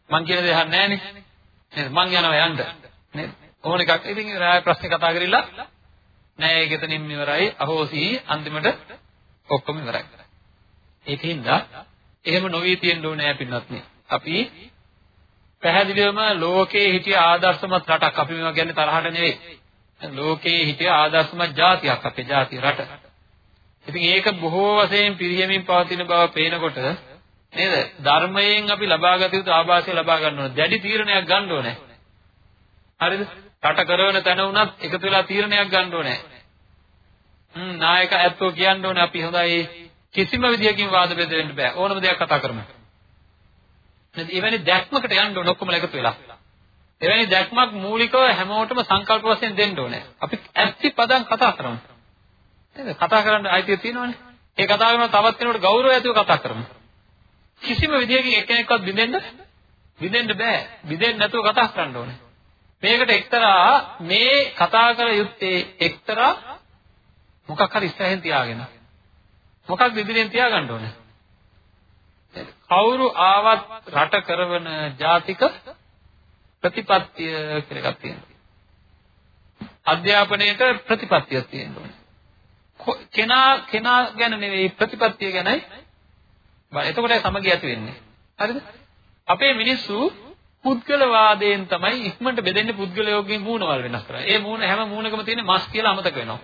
මං කියන දේ අහන්නේ නැහනේ. නේද? මං යනවා යන්න. නේද? ඕන එකක් ඉතින් රාය ප්‍රශ්න කතා කරilla නෑ ඒක එතනින් ඉවරයි අහෝසි අන්තිමට ඔක්කොම ඉවරයි. ඒකින්ද එහෙම නොවී තියෙන්න ඕනේ පින්නත්නි. අපි පැහැදිලිවම ලෝකේ හිටිය ආදර්ශමත් රටක් අපි මේවා කියන්නේ තරහට නෙවෙයි. ලෝකේ හිටිය ආදර්ශමත් ජාතියක් අපේ ජාතිය රට. ඉතින් ඒක බොහෝ වශයෙන් පිරිහෙමින් පවතින බව පේනකොට නේද? ධර්මයෙන් අපි ලබාගත යුතු ආభాසය ලබා ගන්න ඕනේ. දැඩි තීරණයක් ගන්න ඕනේ. හරිද? රට කරවන තැන වුණත් එකතු වෙලා තීරණයක් ගන්න ඕනේ. හ්ම් නායක ඇත්තෝ කියන්න ඕනේ අපි හොඳයි කිසිම විදියකින් වාද බෙද වෙන්න බෑ. ඕනම දෙයක් කතා කරමු. නේද? එවැනි දැක්මකට යන්න ඕන ඔක්කොම එකතු වෙලා. එවැනි දැක්මක් මූලිකව හැමෝටම සංකල්ප වශයෙන් දෙන්න ඕනේ. අපි ඇත්ති පදම් කතා කරමු. නේද? කතා කරන්න අයිතිය තියෙනවනේ. ඒ කතා කරන තවත් කෙනෙකුට ගෞරවය ඇතිව කතා කරමු. කිසිම විදියකින් එක්කෙනෙක්වත් බින්දෙන්න බින්දෙන්න බෑ. බින්දෙන්න නැතුව කතා කරන්න ඕනේ. මේකට එක්තරා මේ කතා කර යුත්තේ එක්තරා මොකක් හරි ඉස්සරහින් තියාගෙන. මොකක්ද ඉදිරියෙන් තියාගන්න ඕනේ? කවුරු ආවත් රට කරවන ජාතික ප්‍රතිපත්තිය කියලා එකක් තියෙනවා. අධ්‍යාපනයේට ප්‍රතිපත්තියක් තියෙනවා. කෙනා කෙනා ගැන නෙවෙයි ප්‍රතිපත්තිය ගැනයි බලන්න. එතකොටයි සමගිය ඇති වෙන්නේ. හරිද? අපේ මිනිස්සු පුද්ගලවාදයෙන් තමයි ඉක්මනට බෙදෙන්නේ පුද්ගලයෝගේ මූණවල් වෙනස් කරන්නේ. ඒ මූණ හැම මූණකම තියෙන මස් කියලා අමතක වෙනවා.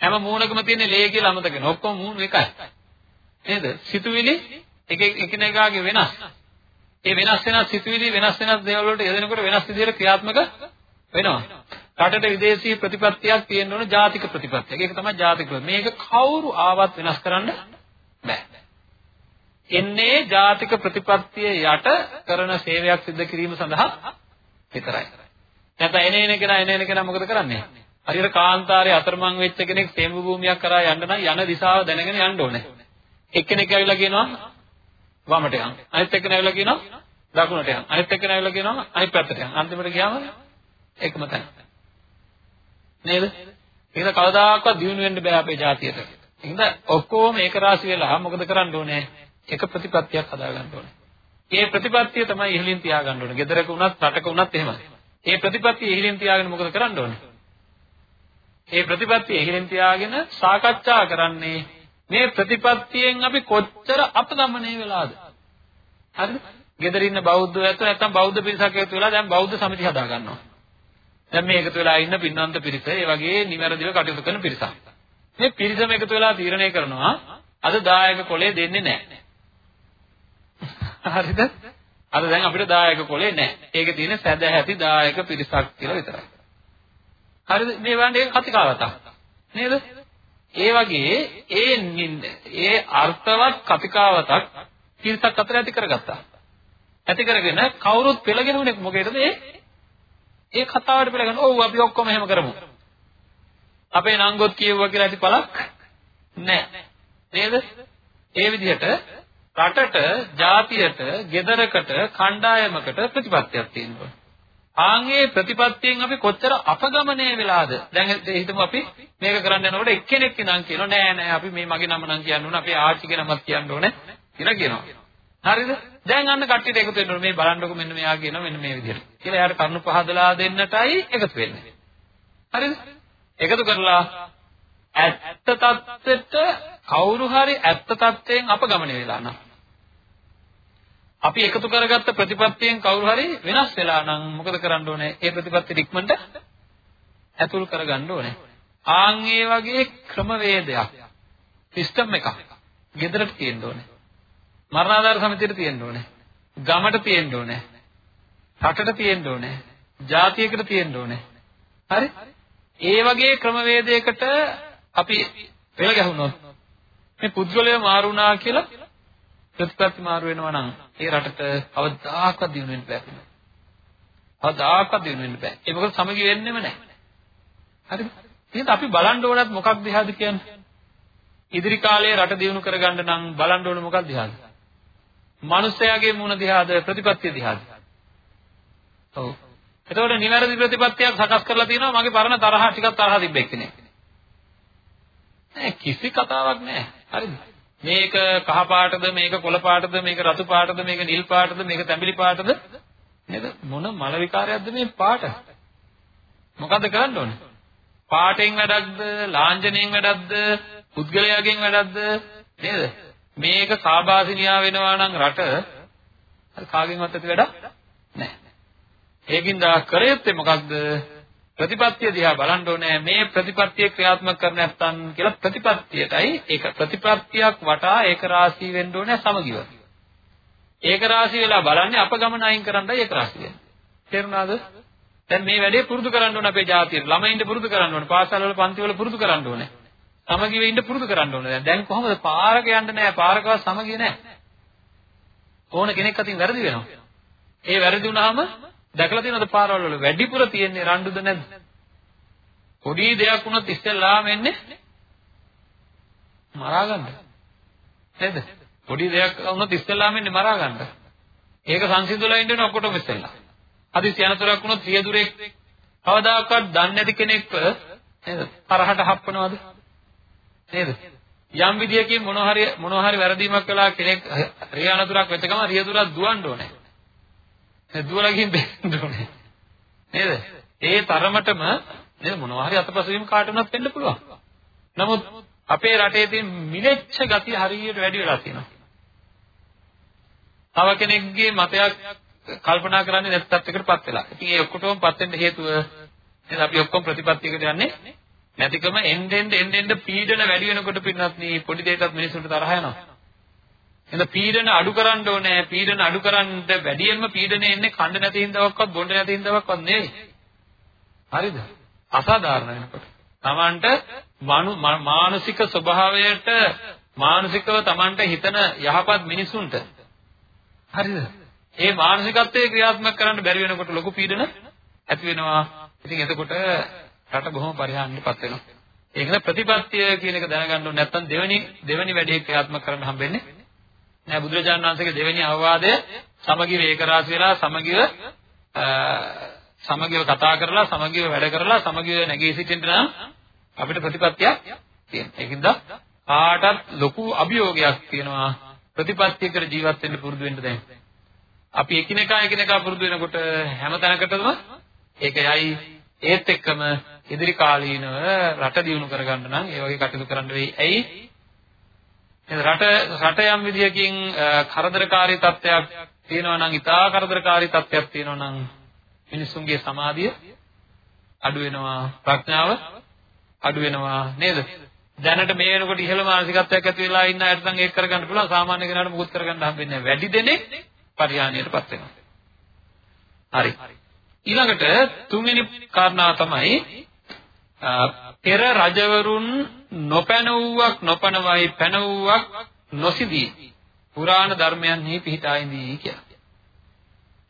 හැම මූණකම තියෙන ලේ කියලා අමතක වෙනවා. ඔක්කොම මූණ එකයි. නේද? සිතුවිලි එක එකිනෙකාගේ වෙනස්. ඒ වෙනස් වෙනස් සිතුවිලි වෙනස් වෙනස් දේවල් වලට යෙදෙනකොට වෙනස් විදිහට ක්‍රියාත්මක වෙනවා. රටට විදේශී ප්‍රතිපත්තියක් තියෙන්න ඕන ජාතික ප්‍රතිපත්තියක්. ඒක තමයි ජාතික මේක කවුරු ආවත් වෙනස් කරන්න බෑ. එන්නේ ජාතික ප්‍රතිපත්තිය යට කරන සේවයක් සිදු කිරීම සඳහා විතරයි. නැත්නම් එන එන කෙනා එන එන කෙනා මොකද කරන්නේ? හරියට කාන්තාරයේ අතරමං වෙච්ච කෙනෙක් තෙඹු භූමියක් කරා යන්න නම් යන දිශාව දැනගෙන යන්න ඕනේ. එක්කෙනෙක් ඇවිල්ලා කියනවා වමට යන්න. අනිත් එක්කෙනා ඇවිල්ලා කියනවා දකුණට යන්න. අනිත් එක්කෙනා ඇවිල්ලා කියනවා අනිත් පැත්තට යන්න. අන්තිමට ගියාම එකම තැන. නේද? ඒක කවදාකවත් දිනු වෙන්න බෑ අපේ ජාතියට. එහෙනම් ඔක්කොම ඒක රාශි වෙලා මොකද කරන්න ඕනේ? එක ප්‍රතිපත්තියක් හදාගන්න ඕනේ. ඒ ප්‍රතිපත්තිය තමයි ඉහළින් තියාගන්න ඕනේ. ගෙදරක වුණත් රටක වුණත් එහෙමයි. ඒ ප්‍රතිපත්තිය ඉහළින් තියාගෙන මොකද කරන්න ඕනේ? ඒ ප්‍රතිපත්තිය ඉහළින් තියාගෙන සාකච්ඡා කරන්නේ මේ ප්‍රතිපත්තියෙන් අපි කොච්චර අපගමණය වෙලාද? හරිද? ගෙදර ඉන්න බෞද්ධයෝ ඇත්ත නැත්නම් බෞද්ධ පිරිසක් එකතු වෙලා දැන් බෞද්ධ සමිති හදා ගන්නවා. දැන් මේ එකතු වෙලා ඉන්න පින්නන්ත පිරිස ඒ වගේ නිවැරදිව කටයුතු කරන පිරිසක්. මේ පිරිසම එකතු වෙලා තීරණය කරනවා අද දායක කොලේ දෙන්නේ නැහැ. හරිද? අද දැන් අපිට දායක කොලේ නැහැ. ඒකේ තියෙන සැදැහැති දායක පිරිසක් කියලා විතරයි. හරිද? මේ වගේ කතිකාවතක්. නේද? ඒ වගේ ඒ ඒ අර්ථවත් කතිකාවතක් පිරිසක් අතර ඇති කරගත්තා. ඇති කරගෙන කවුරුත් පෙළගෙන උනේ මොකේද ඒ ඒ කතාවට පෙළගෙන ඔව් අපි ඔක්කොම එහෙම කරමු. අපේ නංගොත් කියවුවා කියලා ඇති පළක් නැහැ නේද? ඒ විදිහට රටට ජාතියට ගෙදරකට කණ්ඩායමකට ප්‍රතිපත්තියක් තියෙනවා. ආන්ගේ ප්‍රතිපත්තියෙන් අපි කොච්චර අපගමනය වෙලාද? දැන් හිතමු අපි මේක කරන්න යනකොට එක්කෙනෙක් ඉඳන් කියනවා නෑ නෑ අපි මේ මගේ නම නම් කියන්න ඕන අපේ ආච්චිගේ නමත් කියන්න ඕනේ කියලා කියනවා. හරිද? දැන් අන්න කට්ටියට එකතු වෙන්න ඕනේ මේ බලන්නකො මෙන්න මෙයා කියනවා මෙන්න මේ විදිහට. කියලා එයාට කරුණු පහදලා දෙන්නටයි එකතු වෙන්නේ. හරිද? එකතු කරලා ඇත්ත తත්වෙට කවුරු හරි ඇත්ත తත්වයෙන් අපගමණය වෙලා නම් අපි එකතු කරගත්ත ප්‍රතිපත්තියෙන් කවුරු හරි වෙනස් වෙලා නම් මොකද කරන්න ඕනේ? ඒ ප්‍රතිපත්ති ඉක්මනට ඇතුල් කරගන්න ඕනේ. ආන් ඒ වගේ ක්‍රමවේදයක් සිස්ටම් එකක් ගෙදරට තියෙන්න ඕනේ. මරණාධාර සමිතියට තියෙන්න ඕනේ. ගමට තියෙන්න ඕනේ. රටට තියෙන්න ඕනේ. ජාතියකට තියෙන්න ඕනේ. හරි? ඒ වගේ ක්‍රමවේදයකට අපි පෙළ ගැහුනොත් මේ පුද්ගලය මාරු වුණා කියලා ප්‍රතිපත්ති මාරු වෙනවා නම් ඒ රටට අවදාකවත් දිනු වෙන්න බෑ. අවදාකවත් දිනු වෙන්න බෑ. ඒ මොකද සමගි වෙන්නෙම නැහැ. හරිද? එහෙනම් අපි බලන්න ඕනත් මොකක්ද දිහාද කියන්නේ? ඉදිරි කාලයේ රට දියුණු කරගන්න නම් බලන්න ඕන මොකක්ද දිහාද? මනුස්සයාගේ මූණ දිහාද ප්‍රතිපත්තිය දිහාද? ඔව්. එතකොට නිවැරදි ප්‍රතිපත්තියක් සකස් කරලා තියෙනවා මගේ පරණ තරහ ටිකක් තරහ තිබ්බ එක්කෙනෙක්. නෑ කිසි කතාවක් නෑ. හරිද? මේක කහ පාටද මේක කොළ පාටද මේක රතු පාටද මේක නිල් පාටද මේක තැඹිලි පාටද නේද මොන මල විකාරයක්ද මේ පාට මොකද්ද කරන්න ඕනේ පාටෙන් වැඩක්ද ලාංඡනයෙන් වැඩක්ද පුද්ගලයාගෙන් වැඩක්ද නේද මේක කාබාසිනියා වෙනවා නම් රට කාගෙන්වත් ඇති වැඩක් නැහැ. ඒකින්ද කරේත්තේ මොකක්ද? ප්‍රතිපත්තිය දිහා බලන්න ඕනේ මේ ප්‍රතිපත්තිය ක්‍රියාත්මක කර නැත්නම් කියලා ප්‍රතිපත්තියටයි ඒක ප්‍රතිපත්තියක් වටා ඒක රාශී වෙන්න ඕනේ සමගිව. ඒක රාශී වෙලා බලන්නේ අපගමන අයින් කරන්නයි ඒක රාශී වෙන්නේ. තේරුණාද? දැන් මේ වැඩේ පුරුදු කරන්න ඕනේ අපේ ජාතියට. ළමයින්ට පුරුදු කරන්න ඕනේ. පාසල් වල පන්ති වල පුරුදු කරන්න ඕනේ. සමගිව ඉන්න පුරුදු කරන්න ඕනේ. දැන් කොහොමද පාරක යන්න නෑ පාරකවත් සමගිය නෑ. ඕන කෙනෙක් අතින් වැරදි වෙනවා. ඒ වැරදි වුණාම දැකලා තියෙනවද පාරවල් වල වැඩිපුර තියෙන්නේ රණ්ඩුද නැද්ද? පොඩි දෙයක් වුණොත් ඉස්සෙල්ලාම එන්නේ මරා ගන්න. නේද? පොඩි දෙයක් වුණොත් ඉස්සෙල්ලාම එන්නේ මරා ගන්න. ඒක සංසිඳුලා ඉන්න ඕනේ ඔක්කොටම ඉස්සෙල්ලා. හදිසි යනතරක් වුණොත් සියදුරෙක් කවදාකවත් දන්නේ නැති කෙනෙක්ව නේද? තරහට හප්පනවද? නේද? යම් විදියකින් මොන හරි මොන හරි වැරදීමක් කළා කෙනෙක් රියානතුරක් වෙච්ච ගමන් රියදුරක් දුවන්න ඕනේ. ඒ දුවලා ගිහින් දෙන්න ඕනේ. නේද? ඒ තරමටම නේද මොනවා හරි අතපසුවීම කාට වුණත් වෙන්න පුළුවන්. නමුත් අපේ රටේ තියෙන මිලෙච්ච ගතිය හරියට වැඩි වෙලා තියෙනවා. තව කෙනෙක්ගේ මතයක් කල්පනා කරන්නේ නැති තත්යකටපත් වෙලා. ඉතින් ඒ ඔක්කොටමපත් වෙන්න හේතුව නේද අපි ඔක්කොම ප්‍රතිපත්තියකට යන්නේ නැතිකම එන්න එන්න එන්න එන්න පීඩන වැඩි වෙනකොට පින්නත් මේ පොඩි දෙයකටත් මිනිස්සුන්ට තරහ යනවා. එහෙනම් පීඩන අඩු කරන්න ඕනේ. පීඩන අඩු කරන්න වැඩියෙන්ම පීඩනේ එන්නේ කන්න නැති හින්දාවක්වත් බොන්න නැති හින්දාවක්වත් නෙවෙයි. හරිද? අසාධාරණ වෙනකොට. Tamanට මානසික ස්වභාවයට මානසිකව Tamanට හිතන යහපත් මිනිසුන්ට හරිද? ඒ මානසිකත්වයේ ක්‍රියාත්මක කරන්න බැරි වෙනකොට ලොකු පීඩන ඇති වෙනවා. ඉතින් එතකොට රට බොහොම පරිහානියටපත් වෙනවා. ඒකද ප්‍රතිපත්තිය කියන එක දැනගන්න ඕනේ නැත්නම් දෙවෙනි දෙවෙනි වැඩේ ක්‍රියාත්මක කරන්න හම්බෙන්නේ නෑ බුදුරජාණන් වහන්සේගේ දෙවෙනි අවවාදය සමගිව ඒකරාශ වෙලා සමගිව සමගිව කතා කරලා සමගිව වැඩ කරලා සමගිව නැගී සිටින්න නම් අපිට ප්‍රතිපත්තියක් තියෙනවා. ඒකින්ද කාටත් ලොකු අභියෝගයක් තියෙනවා ප්‍රතිපත්තියකට ජීවත් වෙන්න පුරුදු වෙන්න දැන්. අපි එකිනෙකා එකිනෙකා පුරුදු වෙනකොට හැම තැනකටම ඒක යයි ඒත් එක්කම ඉදිරි කාලීනව රට දියුණු කරගන්න නම් ඒ වගේ කටයුතු කරන්න වෙයි. ඇයි? රට රට යම් විදියකින් කරදරකාරී තත්ත්වයක් තියෙනවා නම් ඉතා කරදරකාරී තත්ත්වයක් තියෙනවා නම් මිනිසුන්ගේ සමාධිය අඩු වෙනවා ප්‍රඥාව අඩු වෙනවා නේද? දැනට මේ වෙනකොට ඉහළ මානසිකත්වයක් ඇති වෙලා ඉන්න අයට නම් ඒක කරගන්න පුළුවන් සාමාන්‍ය කෙනාට මුකුත් කරගන්න හම්බෙන්නේ නැහැ. වැඩි දෙනෙක් පරිහානියටපත් වෙනවා. හරි. ඊළඟට තුන්වෙනි කාරණාව තමයි පෙර රජවරුන් නොපැනවුවක් නොපනවයි පැනවුවක් නොසිදී පුරාණ ධර්මයන්හි පිහිටා ඉඳී කියලා.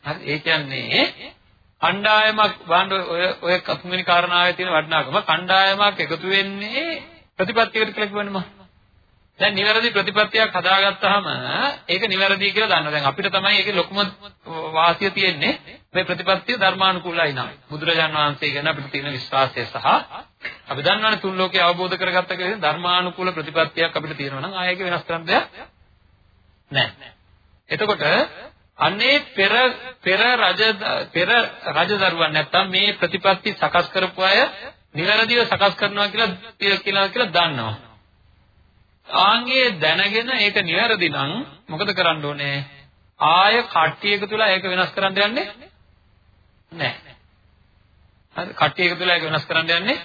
හරි ඒ කියන්නේ කණ්ඩායමක් වහන්න ඔය ඔය තුන්වෙනි කාරණාවේ තියෙන වටිනාකම කණ්ඩායමක් එකතු වෙන්නේ ප්‍රතිපත්තියකට කියලා කියවන්නේ මම. දැන් නිවැරදි ප්‍රතිපත්තියක් හදාගත්තාම ඒක නිවැරදි කියලා දන්නවා. දැන් අපිට තමයි ඒකේ ලොකුම වාසිය තියෙන්නේ මේ ප්‍රතිපත්තිය ධර්මානුකූලයි නම්. බුදුරජාණන් වහන්සේ ගැන අපිට තියෙන විශ්වාසය සහ අපි දන්නවනේ තුන් ලෝකේ අවබෝධ කරගත්ත කෙනෙක් ධර්මානුකූල ප්‍රතිපත්තියක් අපිට තියෙනවා නම් ආයෙක වෙනස් කරන්න දෙයක් නැහැ. එතකොට අන්නේ පෙර පෙර රජ පෙර රජදරුවන් නැත්තම් මේ ප්‍රතිපත්ති සකස් කරපු අය නිවැරදිව සකස් කරනවා කියලා කියලා කියලා දන්නවා. ආන්ගේ දැනගෙන ඒක නිවැරදි නම් මොකද කරන්න ඕනේ? ආය කට්ටිය එකතු වෙලා ඒක වෙනස් කරන්න යන්නේ නැහැ. හරි කට්ටිය එකතු වෙලා ඒක වෙනස් කරන්න යන්නේ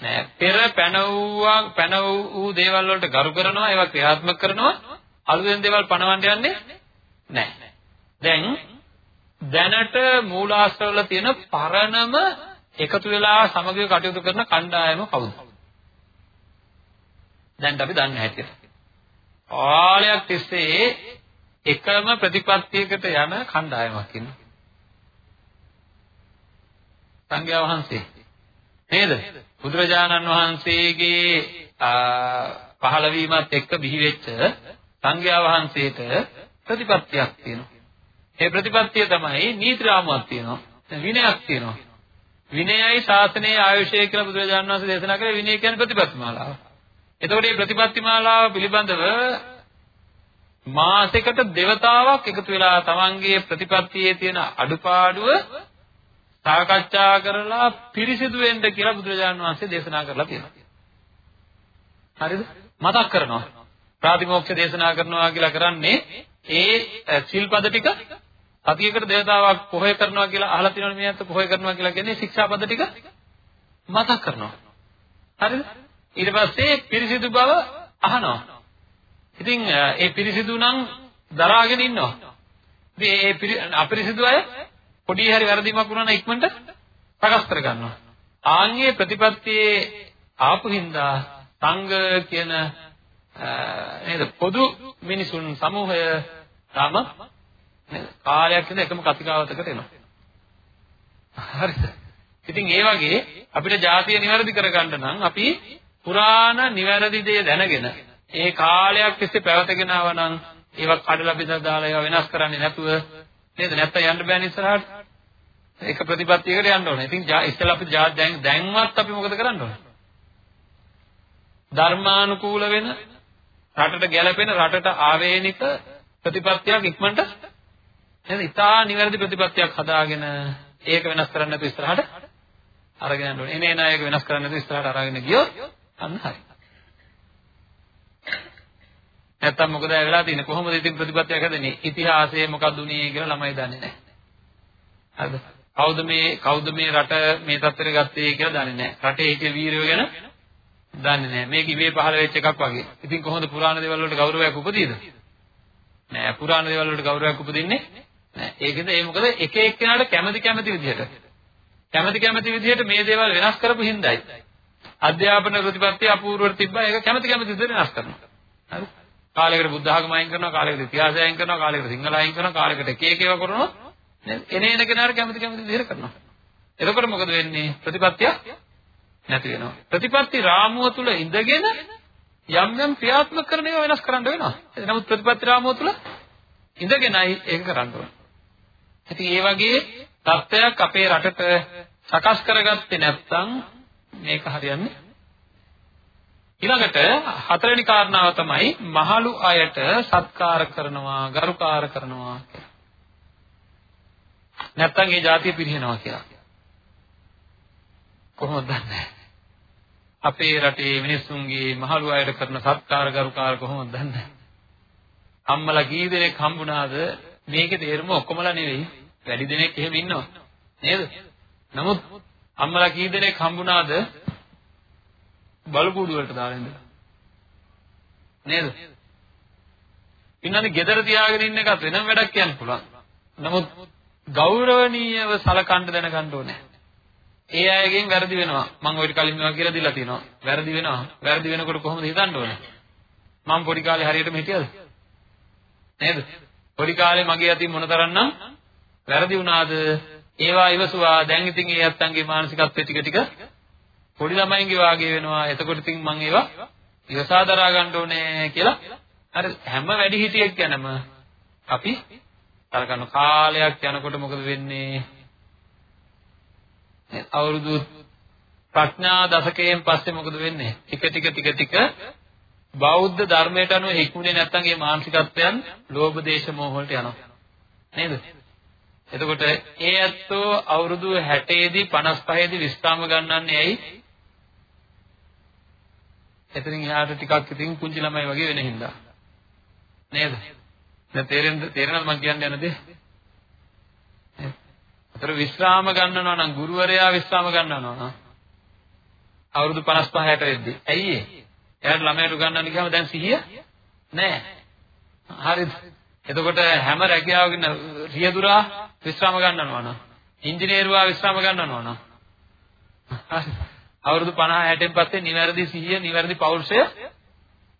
නැහැ. පෙර පැනවුවා පැනවූ දේවල් වලට ගරු කරනවා ඒවා ක්‍රියාත්මක කරනවා අලුතෙන් දේවල් පනවන්න යන්නේ නැහැ. දැන් දැනට මූලාශ්‍රවල තියෙන පරණම එකතු වෙලා සමගිව කටයුතු කරන කණ්ඩායම කවුද? දැන් අපි දන්නේ හැටියට. ආලයක් තිස්සේ එකම ප්‍රතිපත්තියකට යන කණ්ඩායමක් ඉන්නවා. සංඝයා වහන්සේ නේද? බුදුරජාණන් වහන්සේගේ පහළවීමත් එක්ක බිහිවෙච්ච සංඝයා වහන්සේට ප්‍රතිපත්තියක් තියෙනවා. ඒ ප්‍රතිපත්තිය තමයි නීති රාමුවක් තියෙනවා. විනයක් තියෙනවා. විනයයි ශාසනයේ ආයුෂය කියලා බුදුරජාණන් වහන්සේ දේශනා කරේ විනය කියන්නේ ප්‍රතිපත්ති මාලාව. එතකොට මේ ප්‍රතිපත්ති මාලාව පිළිබඳව මාසයකට දෙවතාවක් එකතු වෙලා තමන්ගේ ප්‍රතිපත්තියේ තියෙන අඩුපාඩුව සාකච්ඡා කරලා පිරිසිදු වෙන්න කියලා බුදුරජාණන් වහන්සේ දේශනා කරලා තියෙනවා. හරිද? මතක් කරනවා. ප්‍රාතිමෝක්ෂ දේශනා කරනවා කියලා කරන්නේ ඒ සිල්පද ටික සතියකට දෙවතාවක් පොහොය කරනවා කියලා අහලා තියෙනවනේ මේ අත පොහොය කරනවා කියලා කියන්නේ ශික්ෂාපද ටික මතක් කරනවා. හරිද? ඊට පස්සේ පිරිසිදු බව අහනවා. ඉතින් ඒ පිරිසිදු නම් දරාගෙන ඉන්නවා. ඉතින් ඒ අපිරිසිදු අය පොඩි හරි වැරදීමක් වුණා නම් ඉක්මනට සකස් කර ගන්නවා. ආන්ගේ ප්‍රතිපත්තියේ ආපු හින්දා සංඝ කියන නේද පොදු මිනිසුන් සමූහය තම නේද කාලයක් ඉඳලා එකම කතිකාවතකට එනවා. හරිද? ඉතින් ඒ වගේ අපිට ජාතිය નિවැරදි කරගන්න නම් අපි පුරාණ නිවැරදි දේ දැනගෙන ඒ කාලයක් තිස්සේ පැවතගෙන ආව නම් ඒවා කඩලා බෙදලා දාලා ඒවා වෙනස් කරන්නේ නැතුව නේද නැත්තම් යන්න බෑනේ ඉස්සරහට ඒක ප්‍රතිපත්තියකට යන්න ඕනේ. ඉතින් ඉස්සෙල්ලා අපි දැන් දැන්වත් අපි මොකද කරන්න ඕනේ? ධර්මානුකූල වෙන රටට ගැළපෙන රටට ආවේනික ප්‍රතිපත්තියක් ඉක්මනට නේද? ඉතා නිවැරදි ප්‍රතිපත්තියක් හදාගෙන ඒක වෙනස් කරන්න නැතුව ඉස්සරහට අරගෙන යන්න ඕනේ. එනේ නෑ ඒක වෙනස් කරන්න නැතුව ඉස්සරහට අරගෙන ගියොත් අන්න හරි. නැත්තම් මොකද වෙලා තියෙන්නේ? කොහොමද ඉතින් ප්‍රතිපත්තියක් හදන්නේ? ඉතිහාසයේ මොකක්ද උනේ කියලා ළමයි දන්නේ නැහැ. හරිද? කවුද මේ කවුද මේ රට මේ තත්ත්වෙට ගත්තේ කියලා දන්නේ නැහැ. රටේ හිටිය වීරයෝ ගැන දන්නේ නැහැ. මේක ඉවේ පහළ වෙච්ච එකක් වගේ. ඉතින් කොහොමද පුරාණ දේවල් වලට ගෞරවයක් උපදීද? නෑ පුරාණ දේවල් වලට ගෞරවයක් උපදින්නේ නෑ. ඒකද ඒ මොකද එක එක්කෙනාට කැමති කැමති විදිහට. කැමති කැමති විදිහට මේ දේවල් වෙනස් කරපු හින්දායි. අධ්‍යාපන ප්‍රතිපත්තිය අපූර්වට තිබ්බා. ඒක කැමති කැමති විදිහට වෙනස් කරනවා. හරි? කාලයකට බුද්ධ ආගම අයින් කරනවා, කාලයකට ඉතිහාසය අයින් කරනවා, කාලයකට සිංහල අයින් කරනවා, කාලයකට එක එක ඒවා කරනවා. එන එන කෙනාට කැමති කැමති විදිහට කරනවා. එතකොට මොකද වෙන්නේ? ප්‍රතිපත්තිය නැති වෙනවා. ප්‍රතිපත්ති රාමුව තුල ඉඳගෙන යම් යම් ක්‍රියාත්මක කරන ඒවා වෙනස් කරන්න වෙනවා. නමුත් ප්‍රතිපත්ති රාමුව තුල ඉඳගෙනයි ඒක කරන්න ඕනේ. ඉතින් ඒ වගේ තත්ත්වයක් අපේ රටට සකස් කරගත්තේ නැත්නම් මේක හරියන්නේ ඊළඟට හතරවෙනි කාරණාව තමයි මහලු අයට සත්කාර කරනවා, ගරුකාර කරනවා කියලා. නැත්තම් ඒ જાතිය පිරිනවනවා කියලා. කොහොමද දන්නේ? අපේ රටේ මිනිස්සුන්ගේ මහලු අයට කරන සත්කාර ගරුකාර කොහොමද දන්නේ? අම්මලා කී දෙනෙක් හම්බුණාද මේකේ තේරුම ඔක්කොමලා නෙවෙයි වැඩි දෙනෙක් එහෙම ඉන්නවා නේද? නමුත් අම්මලා කී දෙනෙක් හම්බුණාද බලු කූඩු වලට දාලා ඉඳලා. නේද? ඉන්නන්නේ gedara තියාගෙන ඉන්න එකත් වෙනම වැඩක් කියන්න පුළුවන්. නමුත් ගෞරවණීයව සලකන්න දැනගන්න ඕනේ. ඒ අයගෙන් වැරදි වෙනවා. මම ඔය කලින් මේවා කියලා දීලා තියෙනවා. වැරදි වෙනවා. වැරදි වෙනකොට කොහොමද හිතන්න ඕනේ? මම පොඩි කාලේ හරියටම හිටියද? නේද? පොඩි කාලේ මගේ අතින් මොනතරම්නම් වැරදි වුණාද? ඒවා ඉවසුවා. දැන් ඉතින් ඒ අත්තන්ගේ මානසිකත්වය ටික ටික පොඩි ළමයින්ගේ වාගේ වෙනවා. එතකොට ඉතින් මම ඒවා ඉවසා දරා ගන්න ඕනේ කියලා අර හැම වැඩි හිටියෙක් ගැනම අපි අරගන්න කාලයක් යනකොට මොකද වෙන්නේ? අවුරුදු ප්‍රඥා දශකයෙන් පස්සේ මොකද වෙන්නේ? ටික ටික ටික ටික බෞද්ධ ධර්මයට අනුව හික්මුනේ නැත්නම් ඒ මානසිකත්වයන් ලෝභ දේශ මොහ වලට යනවා. නේද? එතකොට ඒ ඇත්තෝ අවුරුදු 60 දී 55 දී විස්්‍රාම ගන්නන්නේ ඇයි? එතනින් එහාට ටිකක් ඉතින් පුංචි ළමයි වගේ වෙන හින්දා. නේද? දැන් තේරෙනද තේරෙනවද මම කියන්න යන දේ? අතර විස්්‍රාම ගන්නනවා නම් ගුරුවරයා විස්්‍රාම ගන්නනවා නම් අවුරුදු 55 60 වෙද්දි. ඇයි ඒ? එයාට ළමයට උගන්වන්න ගියාම දැන් සිහිය නැහැ. හරිද? එතකොට හැම රැකියාවකින් රියදුරා විස්්‍රාම ගන්නනවා නම් ඉංජිනේරුවා විස්්‍රාම ගන්නනවා නම් හරි අවුරුදු 50 60න් පස්සේ නිවැරදි සිහිය නිවැරදි පෞරුෂය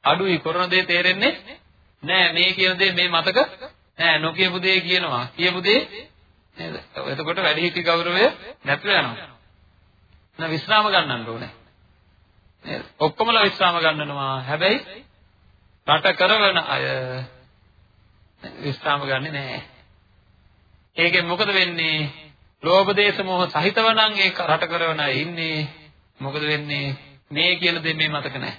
අඩුයි. කරන දේ තේරෙන්නේ නෑ. මේ කියන දේ මේ මතක නෑ. නොකියපු දේ කියනවා. කියපු දේ නේද? එතකොට වැඩිහිටි ගෞරවය නැතුව යනවා. න විශ්‍රාම ගන්නන්න ඕනේ. නේද? ඔක්කොමලා විශ්‍රාම ගන්නනවා. හැබැයි රට කරවන අය විශ්‍රාම ගන්නෙ නෑ. ඒකෙන් මොකද වෙන්නේ? ලෝභ දේශ මොහ සහිතව නම් ඒ රට කරවන අය ඉන්නේ. මොකද වෙන්නේ මේ කියන දේ මේ මතක නැහැ.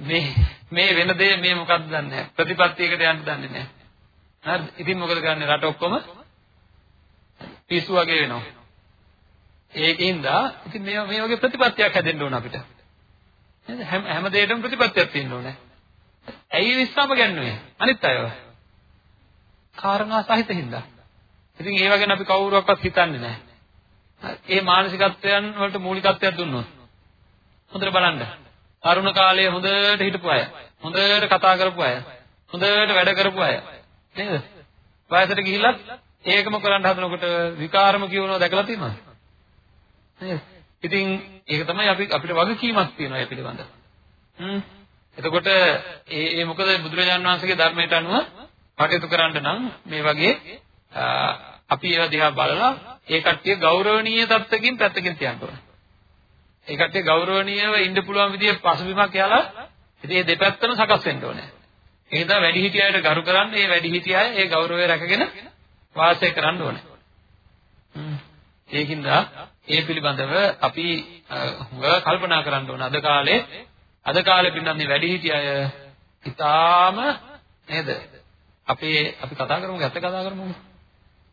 මේ මේ වෙන දේ මේ මොකක්ද දන්නේ නැහැ. ප්‍රතිපත්තියකට යන්න දන්නේ නැහැ. හරිද? ඉතින් මොකද කරන්නේ රට ඔක්කොම පිස්සු වගේ වෙනවා. ඒකින්ද ඉතින් මේ මේ වගේ ප්‍රතිපත්තියක් හැදෙන්න ඕන අපිට. නේද? හැම හැම දෙයකටම ප්‍රතිපත්තියක් තියෙන්න ඕනේ. ඇයි විශ්වාම ගන්නෙ? අනිත් අයව. කාරණා සහිත හින්දා. ඉතින් ඒ වගේ අපි කවුරුවක්වත් හිතන්නේ නැහැ. ඒ මානසිකත්වයන් වලට මූලිකත්වයක් දුන්නොත් හොඳට බලන්න. තරුණ කාලයේ හොඳට හිටපු අය, හොඳට කතා කරපු අය, හොඳට වැඩ කරපු අය නේද? වයසට ගිහිල්ලා ඒකම කරන්න හදනකොට විකාරම කියවනවා දැකලා තියෙනවද? නේද? ඉතින් ඒක තමයි අපි අපිට වගකීමක් තියෙනවා ඒ පිළිබඳව. හ්ම්. එතකොට ඒ ඒ මොකද බුදුරජාණන් වහන්සේගේ ධර්මයට අනුව කටයුතු කරන්න නම් මේ වගේ අපි ඒවා දිහා බලලා ඒ කට්ටිය ගෞරවනීය තත්ත්වකින් පැත්තකින් තියන්න ඕනේ. ඒ කට්ටිය ගෞරවනීයව ඉන්න පුළුවන් විදිහේ පසුබිමක් යාලා ඉතින් මේ දෙපැත්තම සකස් වෙන්න ඕනේ. ඒ නිසා වැඩිහිටිය අයට ගරු කරන්න, ඒ වැඩිහිටිය අය ඒ ගෞරවය රැකගෙන වාසය කරන්න ඕනේ. ඒකින්ද ඒ පිළිබඳව අපි හුඟ කල්පනා කරන්න ඕන අද කාලේ අද කාලේ පින්නන්නේ වැඩිහිටිය අය ඉතාලම නේද? අපේ අපි කතා කරමු ගැත්ත කතා කරමු.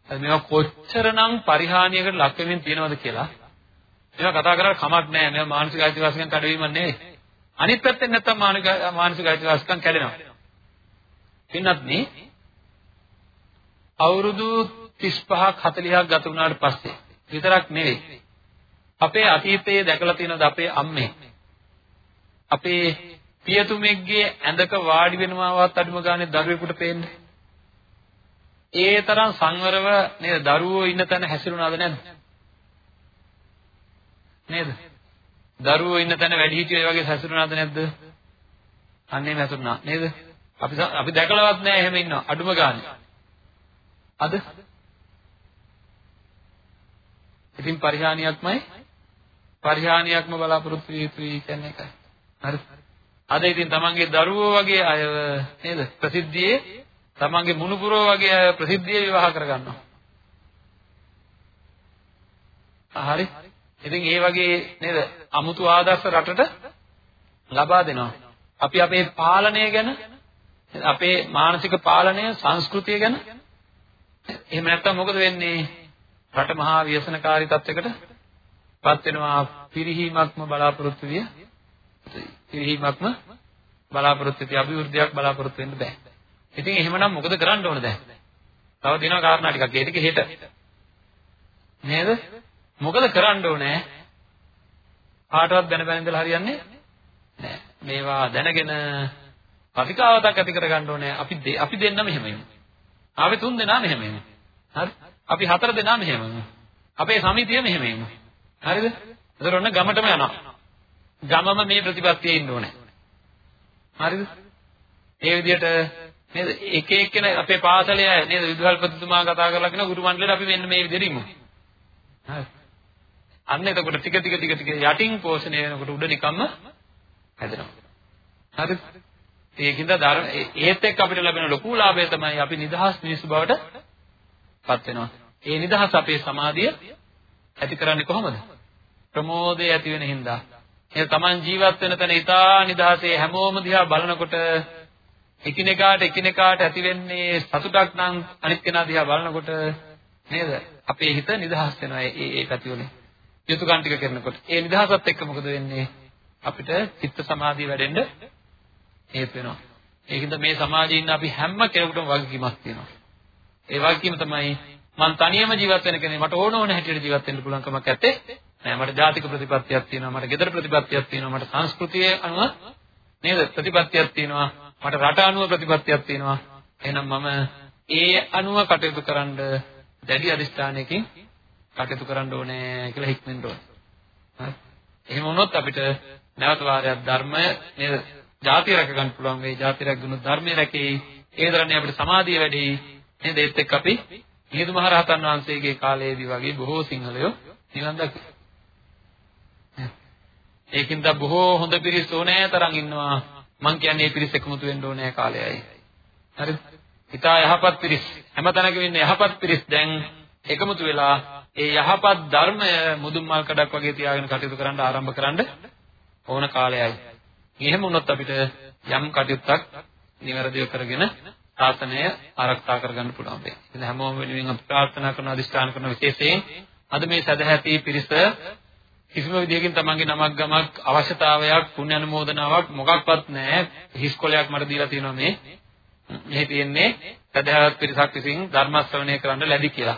මේවා කොච්චරනම් පරිහානියකට ලක් වෙමින් තියෙනවද කියලා? මේවා කතා කරලා කමක් නැහැ. මේවා මානසික අයිතිවාසිකම් කඩවීමක් නෙවෙයි. අනිත් පැත්තෙන් නැත්තම් මානසික මානසික අයිතිවාසිකම් කැඩෙනවා. පින්නත් නේ අවුරුදු 35ක් 40ක් ගත වුණාට පස්සේ විතරක් නෙවෙයි. අපේ අතීතයේ දැකලා තියෙනද අපේ අම්මේ? අපේ පියතුමෙක්ගේ ඇඳක වාඩි වෙනවවත් අඩුම ගානේ දරුවෙකුට පේන්නේ? ඒ තරම් සංවරව නේද දරුවෝ ඉන්න තැන හැසිරුණාද නැද්ද? නේද? දරුවෝ ඉන්න තැන වැඩිහිටියෝ වගේ හැසිරුණාද නැද්ද? අන්නේ හැසිරුණා නේද? අපි අපි දැකලවත් නැහැ එහෙම ඉන්නවා අඩුම ගානේ. අද ඉතින් පරිහානියක්මයි පරිහානියක්ම බලාපොරොත්තු විය යුතුයි කියන්නේ ඒකයි. හරි. අද ඉතින් තමන්ගේ දරුවෝ වගේ අය නේද? ප්‍රසිද්ධියේ තමන්ගේ මුණුපුරෝ වගේ අය ප්‍රසිද්ධියේ විවාහ කරගන්නවා. හරි. ඉතින් ඒ වගේ නේද? අමුතු ආදර්ශ රටට ලබා දෙනවා. අපි අපේ පාලනය ගැන අපේ මානසික පාලනය සංස්කෘතිය ගැන එහෙම නැත්නම් මොකද වෙන්නේ? රට මහා ව්‍යසනකාරී තත්යකට පත් වෙනවා පිරිහීමක්ම බලාපොරොත්තු විය පිරිහීමක්ම බලාපොරොත්තු වෙති අභිවෘද්ධියක් බලාපොරොත්තු වෙන්න බෑ. ඉතින් එහෙමනම් මොකද කරන්න ඕන දැන්? තව දිනවා කාරණා ටිකක්. ඒ ටික හෙට. නේද? මොකද කරන්න ඕනේ? කාටවත් දැන බැන ඉඳලා හරියන්නේ නෑ. මේවා දැනගෙන ප්‍රතිකාවතක් ඇති කරගන්න ඕනේ. අපි අපි දෙන්නම එහෙම වෙමු. අපි තුන් දෙනා මෙහෙම වෙමු. හරි? අපි හතර දෙනා මෙහෙම වෙමු. අපේ සමිතිය මෙහෙම වෙමු. හරිද? ඒතර ඔන්න ගමටම යනවා. ගමම මේ ප්‍රතිපත්තියේ ඉන්න ඕනේ. හරිද? ඒ විදිහට නේද? එක එක්කෙනා අපේ පාසලේ අය නේද විදුහල්පතිතුමා කතා කරලා කියන ගුරු මණ්ඩලෙට අපි මෙන්න මේ විදිහට ඉමු. හරි. අන්න එතකොට ටික ටික ටික ටික යටින් පෝෂණය වෙනකොට උඩ නිකම්ම හැදෙනවා. හරිද? ඒකින්ද ධර්ම ඒත් එක්ක අපිට ලැබෙන ලොකු ලාභය තමයි අපි නිදහස් මිනිස්සු බවට පත් වෙනවා. ඒ නිදහස අපේ සමාධිය ඇති කරන්නේ කොහොමද? ප්‍රමෝදය ඇති වෙන හින්දා. ඒ තමන් ජීවත් වෙන තැන ඊටා නිදහසේ හැමෝම දිහා බලනකොට එකිනෙකාට එකිනෙකාට ඇති වෙන්නේ සතුටක් නම් අනිත් කෙනා දිහා බලනකොට නේද? අපේ හිත නිදහස් වෙනවා ඒ ඒ පැතිවලින්. යුතුයකම් ටික කරනකොට. ඒ නිදහසත් එක්ක මොකද වෙන්නේ? අපිට චිත්ත සමාධිය වැඩෙන්න හේතු වෙනවා. ඒකින්ද මේ සමාජයේ ඉන්න අපි හැම කෙනෙකුටම වගකීමක් තියෙනවා. ඒ වගකීම තමයි මං තනියම ජීවත් වෙන කෙනෙක් මට ඕන ඕන හැටියට ජීවත් වෙන්න පුළුවන් කමක් නැත්තේ. නෑ මට ජාතික ප්‍රතිපත්තියක් තියෙනවා මට ගෙදර ප්‍රතිපත්තියක් තියෙනවා මට සංස්කෘතිය අනුව නේද ප්‍රතිපත්තියක් තියෙනවා මට රට අනුව ප්‍රතිපත්තියක් තියෙනවා. එහෙනම් මම ඒ අනුව කටයුතු කරන්න දැඩි අදිස්ථානයකින් කටයුතු කරන්න ඕනේ කියලා හික්මෙන්න ඕනේ. හරි. එහෙම වුණොත් අපිට නැවත වාරයක් ධර්මය නේද ජාතිය රැක ගන්න පුළුවන් වෙයි. ජාතිය රැකගුණොත් ධර්මය රැකෙයි. ඒ දරන්නේ අපිට සමාධිය වැඩෙයි. නේද? ඒත් එක්ක අපි මිහිඳු මහ රහතන් වහන්සේගේ කාලයේදී වගේ බොහෝ සිංහලයෝ නිවන් දැක්කා. ඒකින්ද බොහෝ හොඳ පිරිස් ඕනෑ තරම් ඉන්නවා. මං කියන්නේ මේ පිරිස් එකමුතු වෙන්න ඕනෑ කාලයයි. හරිද? හිතා යහපත් පිරිස් හැමතැනකම ඉන්න යහපත් පිරිස් දැන් එකමුතු වෙලා ඒ යහපත් ධර්මය මුදුන් මල් කඩක් වගේ තියාගෙන කටයුතු කරන්න ආරම්භ කරන්න ඕන කාලයයි. එහෙම වුණොත් අපිට යම් කටයුත්තක් නිවැරදිව කරගෙන ශාසනය ආරක්ෂා කරගන්න පුළුවන් වෙයි. ඉතින් හැමෝම වෙනුවෙන් අපි ප්‍රාර්ථනා කරන අදිෂ්ඨාන කරන විශේෂයෙන් අද මේ සදැහැති පිරිස කිසිම විදියකින් තමන්ගේ නමක් ගමක් අවශ්‍යතාවයක් පුණ්‍ය අනුමෝදනාවක් මොකක්වත් නැහැ. හිස්කොලයක් මට දීලා තියෙනවා මේ. මෙහි තියෙන්නේ සදැහැවත් පිරිසක් විසින් ධර්ම ශ්‍රවණය කරන්න ලැබි කියලා.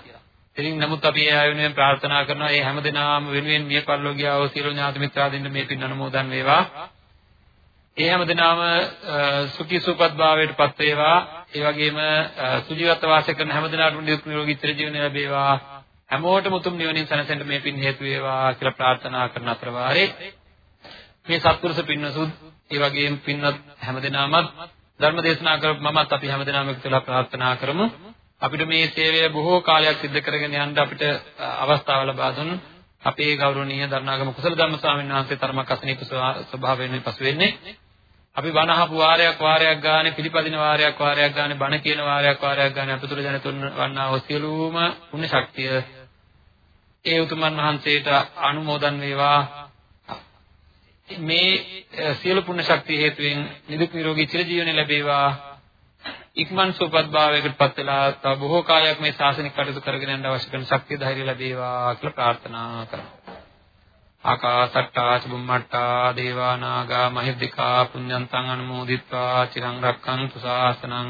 ඉතින් නමුත් අපි ඒ අය වෙනුවෙන් ප්‍රාර්ථනා කරනවා මේ හැම දිනම වෙනුවෙන් මිය පරලෝ ගියා වූ සියලු ඥාති මිත්‍රාදින්න මේ පින් අනුමෝදන් වේවා. ඒ හැමදෙනාම සුඛී සුවපත් භාවයට පත් වේවා. ඒ වගේම සුජීවත්ව වාසය කරන හැමදෙනාටම නිරෝගී චිර ජීවනය ලැබේවා. හැමෝටම උතුම් නිවනින් සැනසෙන්න මේ පින් හේතු වේවා කියලා ප්‍රාර්ථනා කරන අතර වාරේ මේ සත්පුරුෂ පින්වසුත් ඒ වගේම පින්වත් හැමදෙනාමත් ධර්ම දේශනා කර මමත් අපි හැමදෙනාම එකතුලා ප්‍රාර්ථනා කරමු. අපිට මේ සේවය බොහෝ කාලයක් සිදු කරගෙන යන්න අපිට අවස්ථාව ලබා දුන් අපේ ගෞරවනීය දරණාගම කුසල ධම්ම ස්වාමීන් වහන්සේ තරමක් අසනීප ස්වභාවයෙන් පසු වෙන්නේ අපි බණ අහපු වාරයක් වාරයක් ගානේ පිළිපදින වාරයක් වාරයක් ගානේ බණ කියන වාරයක් වාරයක් ගානේ අපතුල දැනතුන් වන්නා වූ සියලුම පුණ්‍ය ශක්තිය ඒ උතුමන් වහන්සේට අනුමෝදන් වේවා. මේ සියලු පුණ්‍ය ශක්තිය හේතුවෙන් නිදුක් නිරෝගී චිරජීවනය ලැබේවා. ඉක්මන් සුවපත් භාවයකට පත් වෙලා තව බොහෝ කාලයක් මේ ශාසනික කටයුතු කරගෙන යන්න අවශ්‍ය කරන ශක්තිය ධෛර්යය ලැබේවා කියලා ප්‍රාර්ථනා කරමු ආකාසට්ටා චුම්මට්ටා දේවා නාග මහිද්దికා පුඤ්ඤන්තං අනුමෝදිත්වා. චිරං රක්ඛන්තු ශාසනං